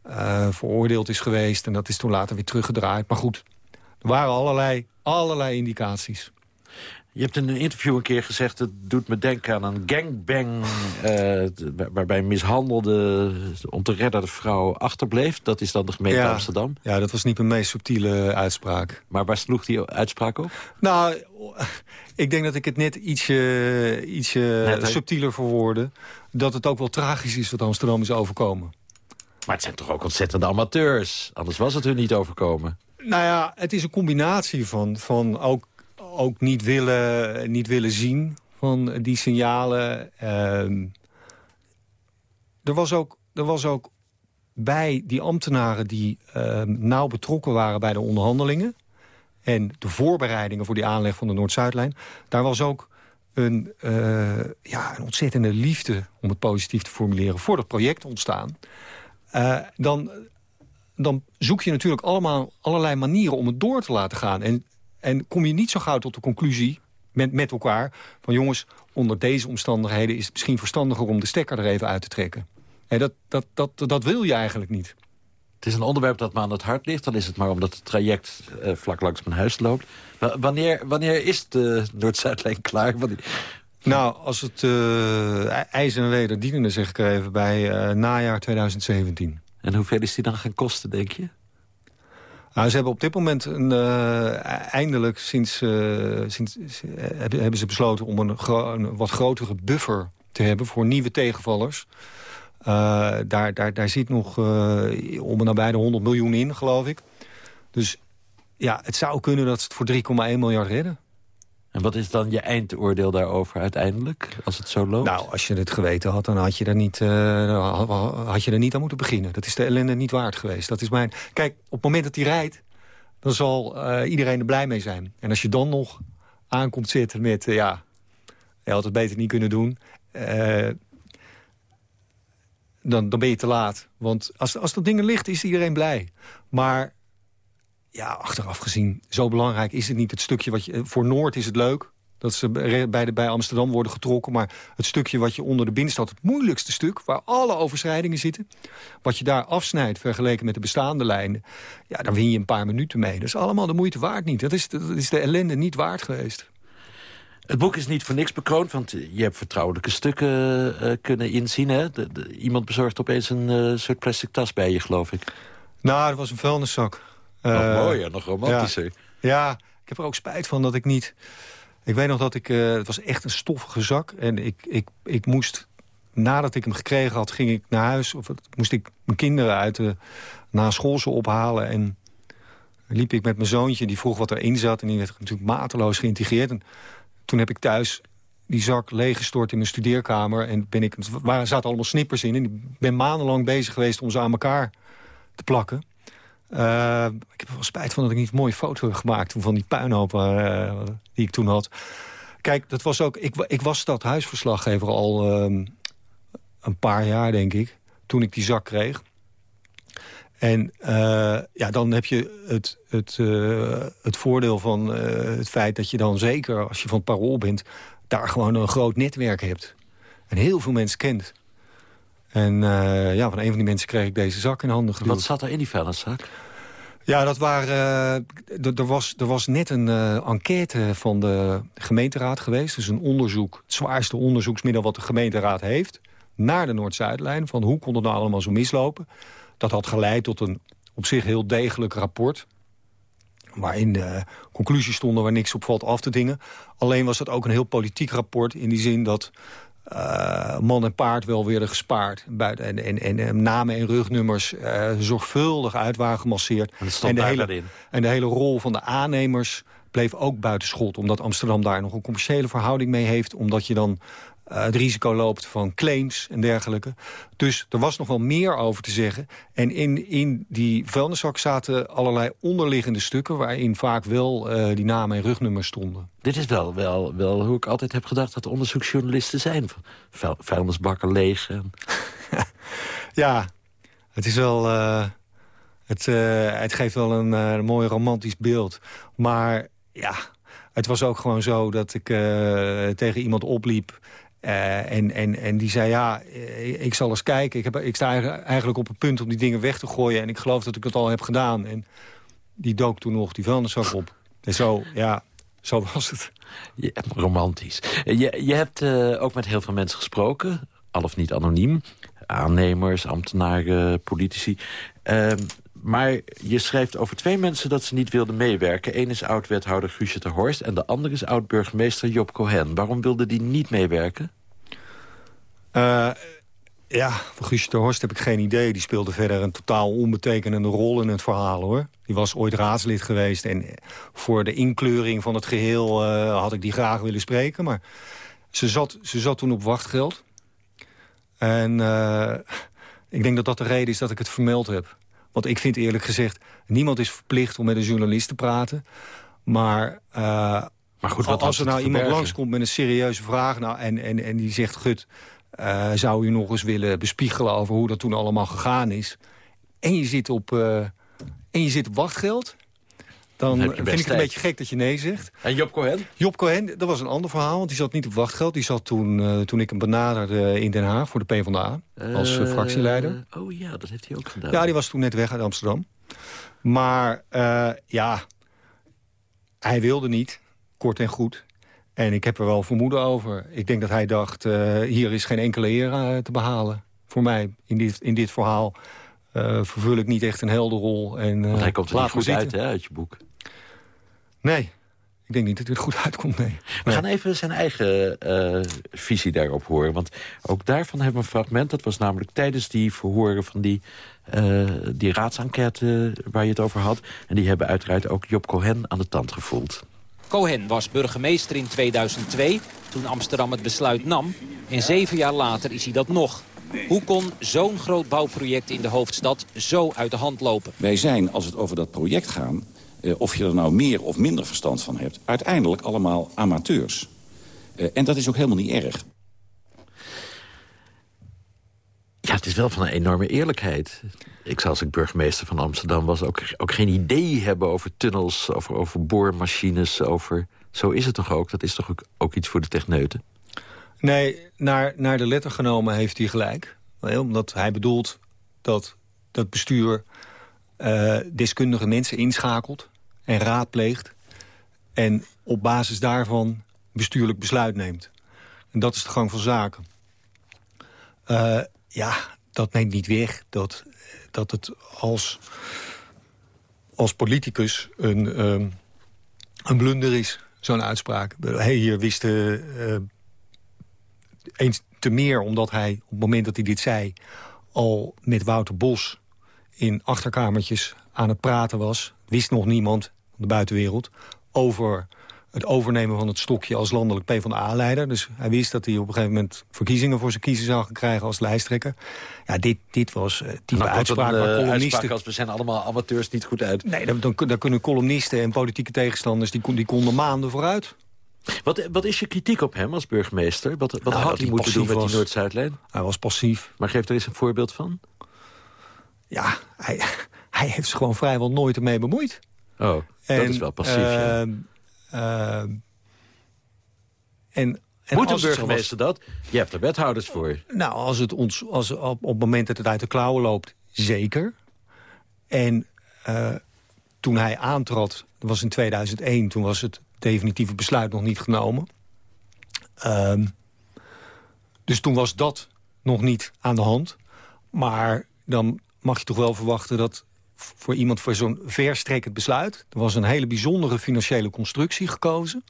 uh, veroordeeld is geweest. En dat is toen later weer teruggedraaid. Maar goed, er waren allerlei, allerlei indicaties.
Je hebt in een interview een keer gezegd... het doet me denken aan een gangbang... Uh, waarbij mishandelde, om te redden de vrouw achterbleef. Dat is dan de gemeente Amsterdam.
Ja, dat was niet mijn meest subtiele uitspraak.
Maar waar sloeg die uitspraak op?
Nou, ik denk dat ik het net ietsje, ietsje subtieler verwoordde. Dat het ook wel tragisch is wat Amsterdam is overkomen.
Maar het zijn toch ook ontzettende amateurs? Anders was het hun niet overkomen.
Nou ja, het is een combinatie van, van ook ook niet willen, niet willen zien van die signalen. Uh, er, was ook, er was ook bij die ambtenaren die uh, nauw betrokken waren bij de onderhandelingen... en de voorbereidingen voor die aanleg van de Noord-Zuidlijn... daar was ook een, uh, ja, een ontzettende liefde, om het positief te formuleren... voor dat project ontstaan... Uh, dan, dan zoek je natuurlijk allemaal allerlei manieren om het door te laten gaan. En, en kom je niet zo gauw tot de conclusie met, met elkaar... van jongens, onder deze omstandigheden is het misschien verstandiger... om de stekker er even uit te trekken. En dat, dat, dat, dat wil je eigenlijk niet.
Het is een onderwerp dat me aan het hart ligt. Dan is het maar omdat het traject uh, vlak langs mijn huis loopt. Wanneer, wanneer is de Noord-Zuidlijn klaar? Wanneer...
Nou, als het uh, ijs en wederdienende, zeg ik even, bij uh, najaar 2017.
En hoeveel is die dan gaan kosten, denk je?
Nou, ze hebben op dit moment een, uh, eindelijk sinds, uh, sinds hebben ze besloten om een, wat grotere buffer te hebben voor nieuwe tegenvallers. Daar, daar, daar zit nog om en nabij de 100 miljoen in, geloof ik. Dus ja, het zou kunnen dat ze het voor 3,1 miljard redden.
En wat is dan je eindoordeel daarover uiteindelijk, als het zo loopt?
Nou, als je het geweten had, dan had je er niet, uh, had je er niet aan moeten beginnen. Dat is de ellende niet waard geweest. Dat is mijn... Kijk, op het moment dat hij rijdt, dan zal uh, iedereen er blij mee zijn. En als je dan nog aankomt zitten met, uh, ja, je had het beter niet kunnen doen... dan, dan ben je te laat. Want als, als dat ding er ligt, is iedereen blij. Maar ja, achteraf gezien, zo belangrijk is het niet. Het stukje wat je, voor Noord is het leuk dat ze bij, de, bij Amsterdam worden getrokken. Maar het stukje wat je onder de binnenstad, het moeilijkste stuk... waar alle overschrijdingen zitten, wat je daar afsnijdt... vergeleken met de bestaande lijnen, ja, dan win je een paar minuten mee. Dat is allemaal de moeite waard niet. Dat is, dat is de ellende niet waard geweest.
Het boek is niet voor niks bekroond, want je hebt vertrouwelijke stukken uh, kunnen inzien. Hè? iemand bezorgt opeens een uh, soort plastic tas bij je, geloof ik.
Nou, dat was een vuilniszak.
Nog uh, mooier, nog romantischer.
Ja. ja, ik heb er ook spijt van dat ik niet... Ik weet nog dat ik... Uh, het was echt een stoffige zak. En ik, ik, ik moest... Nadat ik hem gekregen had, ging ik naar huis. Of moest ik mijn kinderen uit de naschoolse ophalen. En liep ik met mijn zoontje. Die vroeg wat erin zat. En die werd natuurlijk mateloos geïntegreerd. En toen heb ik thuis die zak leeggestort in mijn studeerkamer. En ben ik, er zaten allemaal snippers in. En ik ben maandenlang bezig geweest om ze aan elkaar te plakken. Uh, ik heb er wel spijt van dat ik niet een mooie foto heb gemaakt... van die puinhoop uh, die ik toen had. Kijk, dat was ook, ik, ik was stadhuisverslaggever al um, een paar jaar, denk ik... toen ik die zak kreeg. En uh, ja, dan heb je het, het, het voordeel van het feit dat je dan zeker... als je van het parool bent, daar gewoon een groot netwerk hebt. En heel veel mensen kent. En uh, ja, van een van die mensen kreeg ik deze zak in handen geduwd.
Wat zat er in die vuilniszak?
Ja, dat waren, uh, er, was, er was net een uh, enquête van de gemeenteraad geweest. Dus een onderzoek, het zwaarste onderzoeksmiddel wat de gemeenteraad heeft... naar de Noord-Zuidlijn, van hoe kon het nou allemaal zo mislopen. Dat had geleid tot een op zich heel degelijk rapport waarin de conclusies stonden waar niks op valt af te dingen. Alleen was het ook een heel politiek rapport in die zin dat uh, man en paard wel werden gespaard. Buiten, en, en, en, en namen en rugnummers uh, zorgvuldig uit waren gemasseerd.
En,
de hele, en de hele rol van de aannemers bleef ook buitenschot. Omdat Amsterdam daar nog een commerciële verhouding mee heeft. Omdat je dan uh, het risico loopt van claims en dergelijke. Dus er was nog wel meer over te zeggen. En in, in die vuilniszak zaten allerlei onderliggende stukken... waarin vaak wel uh, die namen en rugnummers stonden.
Dit is wel, wel, wel hoe ik altijd heb gedacht dat onderzoeksjournalisten zijn. Vuil, vuilnisbakken leeg. En... *laughs*
ja, het is wel... Uh, het, het geeft wel een, een mooi romantisch beeld. Maar ja, het was ook gewoon zo dat ik tegen iemand opliep... Uh, en, en, en die zei, ja, ik zal eens kijken. Ik, heb, ik sta eigenlijk op het punt om die dingen weg te gooien... en ik geloof dat ik het al heb gedaan. En die dook toen nog die vuilniszak op. En zo, ja, zo was het.
Ja, romantisch. Je, je hebt uh, ook met heel veel mensen gesproken, al of niet anoniem. Aannemers, ambtenaren, politici. Uh, maar je schrijft over twee mensen dat ze niet wilden meewerken. Eén is oud-wethouder Guusje ter Horst... en de andere is oud-burgemeester Job Cohen. Waarom wilde die niet meewerken?
Uh, ja, voor Guusje ter Horst heb ik geen idee. Die speelde verder een totaal onbetekenende rol in het verhaal, hoor. Die was ooit raadslid geweest. En voor de inkleuring van het geheel uh, had ik die graag willen spreken. Maar ze zat, ze zat toen op wachtgeld. En uh, ik denk dat dat de reden is dat ik het vermeld heb. Want ik vind eerlijk gezegd, niemand is verplicht om met een journalist te praten. Maar, uh,
maar goed, wat
als er nou iemand langskomt met een serieuze vraag... Nou, en, en, en die zegt, gut, eh, zou u nog eens willen bespiegelen... over hoe dat toen allemaal gegaan is... en je zit op, eh, en je zit op wachtgeld... dan vind ik het een beetje gek dat je nee zegt.
En Job Cohen?
Job Cohen, dat was een ander verhaal, want die zat niet op wachtgeld. Die zat toen, eh, toen ik hem benaderde in Den Haag voor de PvdA... als eh,
Eh,
fractieleider.
Oh ja, dat heeft hij ook gedaan.
Ja, die was toen net weg uit Amsterdam. Maar ja, hij wilde niet, kort en goed. En ik heb er wel vermoeden over. Ik denk dat hij dacht, hier is geen enkele eer te behalen. Voor mij, in dit, in dit verhaal vervul ik niet echt een helderrol. En, eh,
Want hij komt er
laat
niet goed uit hè, uit je boek.
Nee, ik denk niet dat het er goed *laughs* uitkomt, nee.
We gaan even zijn eigen eh, visie daarop horen. Want ook daarvan hebben we een fragment. Dat was namelijk tijdens die verhoren van die, eh, die raadsenquête waar je het over had. En die hebben uiteraard ook Job Cohen aan de tand gevoeld.
Cohen was burgemeester in 2002, toen Amsterdam het besluit nam. En zeven jaar later is hij dat nog. Hoe kon zo'n groot bouwproject in de hoofdstad zo uit de hand lopen?
Wij zijn, als het over dat project gaat... eh, of je er nou meer of minder verstand van hebt... uiteindelijk allemaal amateurs. Eh, en dat is ook helemaal niet erg.
Ja, het is wel van een enorme eerlijkheid. Ik zou als ik burgemeester van Amsterdam was... ook, ook geen idee hebben over tunnels, over, over boormachines. Over... Zo is het toch ook? Dat is toch ook, ook iets voor de techneuten?
Nee, naar, naar de letter genomen heeft hij gelijk. Omdat hij bedoelt dat dat bestuur eh, deskundige mensen inschakelt en raadpleegt... en op basis daarvan bestuurlijk besluit neemt. En dat is de gang van zaken. Eh, ja, dat neemt niet weg dat, dat het als, als politicus een, ehm, een blunder is, zo'n uitspraak. Hey, hier wisten eh, eens te meer omdat hij op het moment dat hij dit zei... al met Wouter Bos in achterkamertjes aan het praten was. Wist nog niemand van de buitenwereld over het overnemen van het stokje als landelijk PvdA-leider. Dus hij wist dat hij op een gegeven moment verkiezingen voor zijn kiezen zou krijgen als lijsttrekker. Ja, dit, dit was uh, type
Dan komt
uitspraak
een,
waar
eh,
columnisten...
uitspraak als we zijn allemaal amateurs niet goed uit.
Nee, dan, dan, dan kunnen columnisten en politieke tegenstanders... die, die konden maanden vooruit.
Wat, wat is je kritiek op hem als burgemeester? Wat, wat
Nou,
had hij moeten doen met die. Noord-Zuidlijn?
Hij was passief.
Maar geef er eens een voorbeeld van.
Ja, hij, *laughs* hij heeft zich gewoon vrijwel nooit ermee bemoeid.
Oh, dat is wel passief, ja.
ehm, ehm, en, en
Moet een burgemeester dat? Je hebt er wethouders voor.
nou, als het ons, als, op, op het moment dat het uit de klauwen loopt, zeker. En eh, toen hij aantrad, dat was in 2001... toen was het definitieve besluit nog niet genomen. Ehm, dus toen was dat nog niet aan de hand. Maar dan mag je toch wel verwachten dat voor iemand voor zo'n verstrekkend besluit... er was een hele bijzondere financiële constructie gekozen...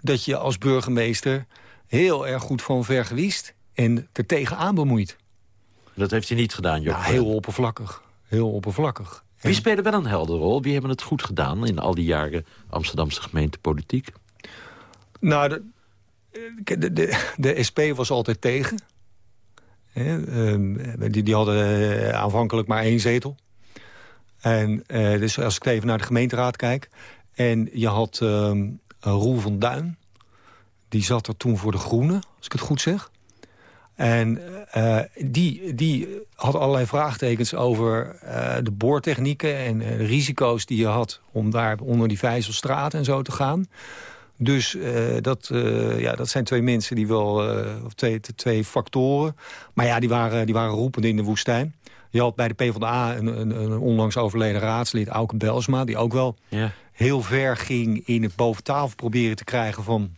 dat je als burgemeester heel erg goed van vergewist... en er tegenaan bemoeit.
Dat heeft hij niet gedaan, Job.
Ja, heel oppervlakkig. Heel oppervlakkig.
Wie spelen wel een heldere rol? Wie hebben het goed gedaan in al die jaren Amsterdamse gemeentepolitiek?
Nou, de, de, de, de SP was altijd tegen. Ehm, die, die hadden eh, aanvankelijk maar één zetel. En eh, dus als ik even naar de gemeenteraad kijk... en je had ehm, Roel van Duin... die zat er toen voor de Groenen, als ik het goed zeg. En eh, die, die had allerlei vraagtekens over eh, de boortechnieken... en eh, de risico's die je had om daar onder die Vijzelstraat en zo te gaan... Dus eh, dat, eh, ja, dat zijn twee mensen die wel, eh, of twee, twee factoren. Maar ja, die waren, die waren roepend in de woestijn. Je had bij de PvdA een, een, een onlangs overleden raadslid, Auke Belsma... die ook wel
Ja.
heel ver ging in het boven tafel proberen te krijgen... van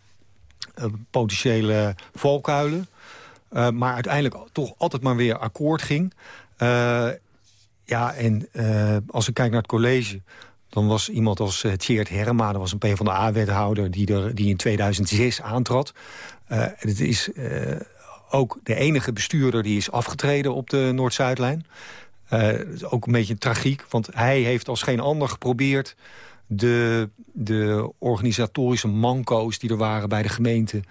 eh, potentiële valkuilen. Eh, maar uiteindelijk toch altijd maar weer akkoord ging. Eh, ja, en eh, als ik kijk naar het college... dan was iemand als uh, Tjeerd Herma, dat was een PvdA-wethouder... Die, er, die in 2006 aantrad. Eh, het is ook de enige bestuurder die is afgetreden op de Noord-Zuidlijn. Ook een beetje tragiek, want hij heeft als geen ander geprobeerd... de, de organisatorische manco's die er waren bij de gemeente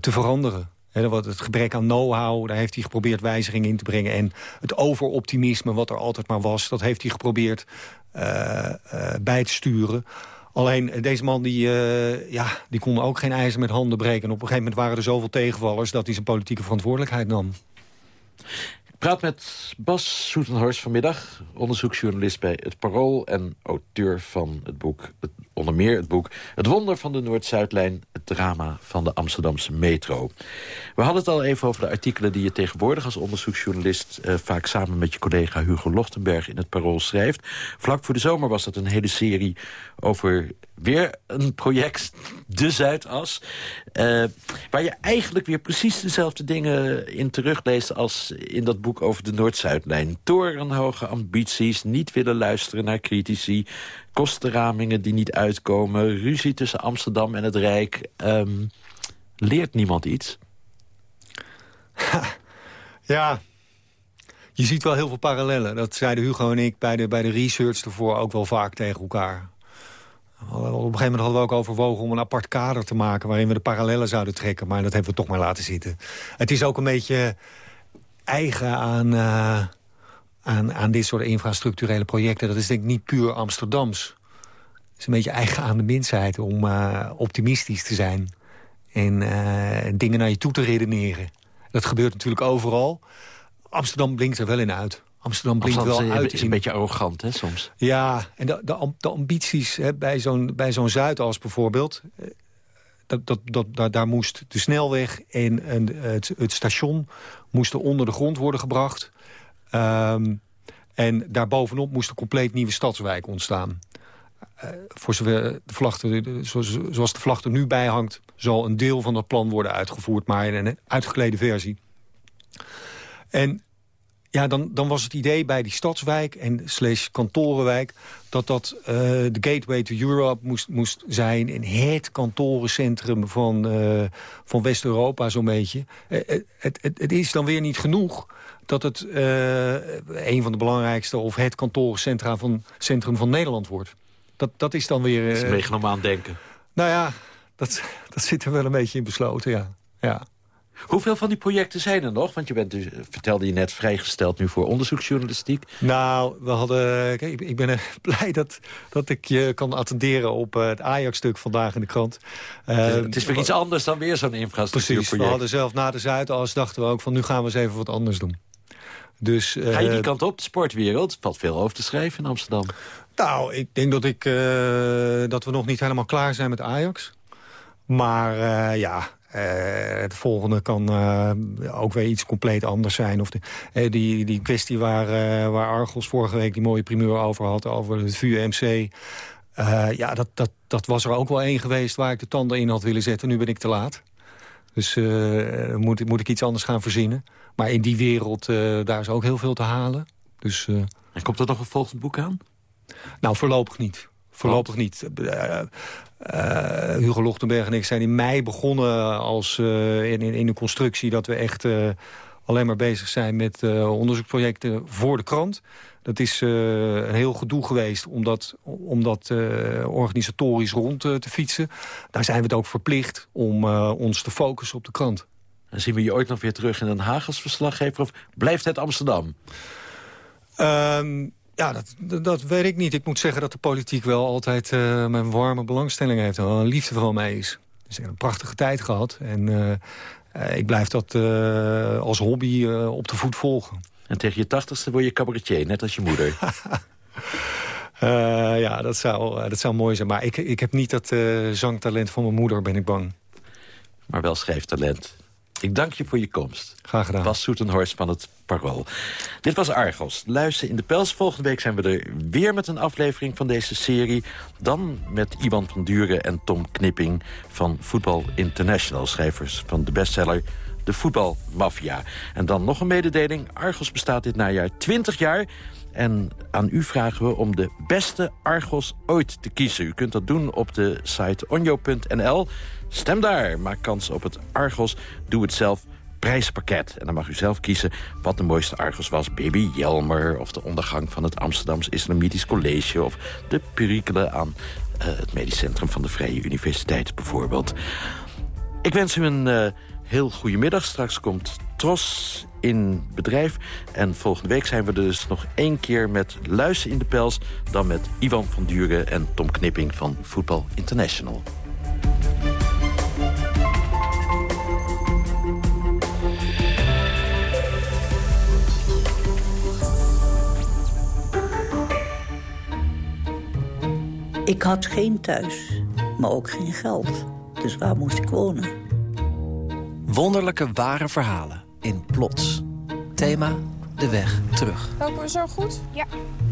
te veranderen. Het gebrek aan know-how, daar heeft hij geprobeerd wijzigingen in te brengen. En het overoptimisme wat er altijd maar was, dat heeft hij geprobeerd uh, uh, bij te sturen. Alleen eh, deze man die, ja, die kon ook geen ijzer met handen breken. En op een gegeven moment waren er zoveel tegenvallers... dat hij zijn politieke verantwoordelijkheid nam.
Praat met Bas Soetenhorst vanmiddag, onderzoeksjournalist bij Het Parool... en auteur van het boek, onder meer het boek... Het wonder van de Noord-Zuidlijn, het drama van de Amsterdamse metro. We hadden het al even over de artikelen die je tegenwoordig als onderzoeksjournalist... Eh, vaak samen met je collega Hugo Lochtenberg in Het Parool schrijft. Vlak voor de zomer was dat een hele serie over weer een project, de Zuidas... Uh, waar je eigenlijk weer precies dezelfde dingen in terugleest... als in dat boek over de Noord-Zuidlijn. Torenhoge ambities, niet willen luisteren naar critici... kostenramingen die niet uitkomen... ruzie tussen Amsterdam en het Rijk. Um, leert niemand iets? *laughs*
ja, je ziet wel heel veel parallellen. Dat zeiden Hugo en ik bij de, bij de research ervoor ook wel vaak tegen elkaar. Op een gegeven moment hadden we ook overwogen om een apart kader te maken... waarin we de parallellen zouden trekken, maar dat hebben we toch maar laten zitten. Het is ook een beetje eigen aan, uh, aan, aan dit soort infrastructurele projecten. Dat is denk ik niet puur Amsterdams. Het is een beetje eigen aan de mensheid om uh, optimistisch te zijn... en uh, dingen naar je toe te redeneren. Dat gebeurt natuurlijk overal. Amsterdam blinkt er wel in uit. Amsterdam blinkt wel uit.
is een beetje arrogant, hè, soms.
Ja, en de, de, de ambities hè, bij zo'n zo'n Zuidas bijvoorbeeld... Dat, dat, dat, daar, moest de snelweg en, en het, het, station moesten onder de grond worden gebracht. Um, en daarbovenop moest een compleet nieuwe stadswijk ontstaan. Uh, voor zover de vlag, zoals, zoals de vlag er nu bij hangt... zal een deel van dat plan worden uitgevoerd, maar in een uitgeklede versie. En ja, dan, dan was het idee bij die stadswijk en slash kantorenwijk... dat dat uh, de gateway to Europe moest, moest zijn... in het kantorencentrum van, uh, van West-Europa zo'n beetje. Uh, het, het, het is dan weer niet genoeg dat het een van de belangrijkste... of het kantorencentrum van, centrum van Nederland wordt. Dat, dat is dan weer...
dat is megalomaan denken.
Nou ja, dat, dat zit er wel een beetje in besloten, ja. ja.
Hoeveel van die projecten zijn er nog? Want je bent dus, vertelde je net, vrijgesteld nu voor onderzoeksjournalistiek.
Nou, we hadden, kijk, ik ben *laughs* blij dat, dat ik je kan attenderen op uh, het Ajax-stuk vandaag in de krant.
Uh, het, is, weer iets anders dan weer zo'n infrastructuurproject.
Precies, we hadden zelf na de Zuidas dachten we ook van nu gaan we eens even wat anders doen. Dus, uh,
Ga je die kant op, de sportwereld? valt veel over te schrijven in Amsterdam.
Nou, ik denk dat, ik, dat we nog niet helemaal klaar zijn met Ajax. Maar ja, uh, het volgende kan uh, ook weer iets compleet anders zijn. Of de, uh, die, die kwestie waar, waar Argos vorige week die mooie primeur over had... over het VUMC. ja, dat, dat, dat was er ook wel één geweest waar ik de tanden in had willen zetten. Nu ben ik te laat. Dus moet, moet ik iets anders gaan verzinnen. Maar in die wereld, daar is ook heel veel te halen. Dus,
en komt er nog een volgend boek aan?
Nou, voorlopig niet. Voorlopig niet. Uh, uh, Hugo Lochtenberg en ik zijn in mei begonnen als, uh, in, in, in, de constructie... dat we echt alleen maar bezig zijn met onderzoeksprojecten voor de krant. Dat is een heel gedoe geweest om dat, om dat organisatorisch rond te fietsen. Daar zijn we het ook verplicht om ons te focussen op de krant.
En zien we je ooit nog weer terug in Den Haag als verslaggever... of blijft het Amsterdam?
Um, ja, dat, dat weet ik niet. Ik moet zeggen dat de politiek wel altijd uh, mijn warme belangstelling heeft. En wel een liefde voor mij is. Dus ik heb een prachtige tijd gehad. En uh, uh, ik blijf dat als hobby op de voet volgen.
En tegen je tachtigste word je cabaretier, net als je moeder. *laughs*
ja, dat zou, dat zou mooi zijn. Maar ik, ik heb niet dat zangtalent van mijn moeder, ben ik bang.
Maar wel schrijftalent. Ik dank je voor je komst.
Graag gedaan.
Bas Soetenhorst van het Parool. Dit was Argos. Luister in de Pels. Volgende week zijn we er weer met een aflevering van deze serie. Dan met Iwan van Duren en Tom Knipping van Voetbal International. Schrijvers van de bestseller De Voetbalmafia. En dan nog een mededeling. Argos bestaat dit najaar 20 jaar... En aan u vragen we om de beste Argos ooit te kiezen. U kunt dat doen op de site onjo.nl. Stem daar, maak kans op het Argos Doe Het Zelf prijspakket. En dan mag u zelf kiezen wat de mooiste Argos was. Baby Jelmer of de ondergang van het Amsterdams Islamitisch College... of de perikelen aan uh, het medisch centrum van de Vrije Universiteit bijvoorbeeld. Ik wens u een uh, heel goedemiddag. Straks komt Tros in bedrijf. En volgende week zijn we dus nog één keer met Luizen in de Pels... dan met Ivan van Duren en Tom Knipping van Voetbal International.
Ik had geen thuis, maar ook geen geld. Dus waar moest ik wonen?
Wonderlijke ware verhalen in Plots. Thema De Weg Terug.
Lopen we zo goed? Ja.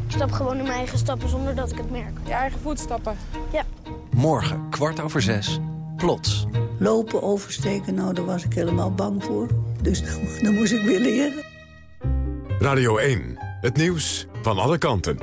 Ik stap gewoon in mijn eigen stappen zonder dat ik het merk. Je eigen voetstappen? Ja.
Morgen, kwart over zes. Plots.
Lopen, oversteken, nou daar was ik helemaal bang voor. Dus *laughs* dan moest ik weer leren.
Radio 1, het nieuws van alle kanten.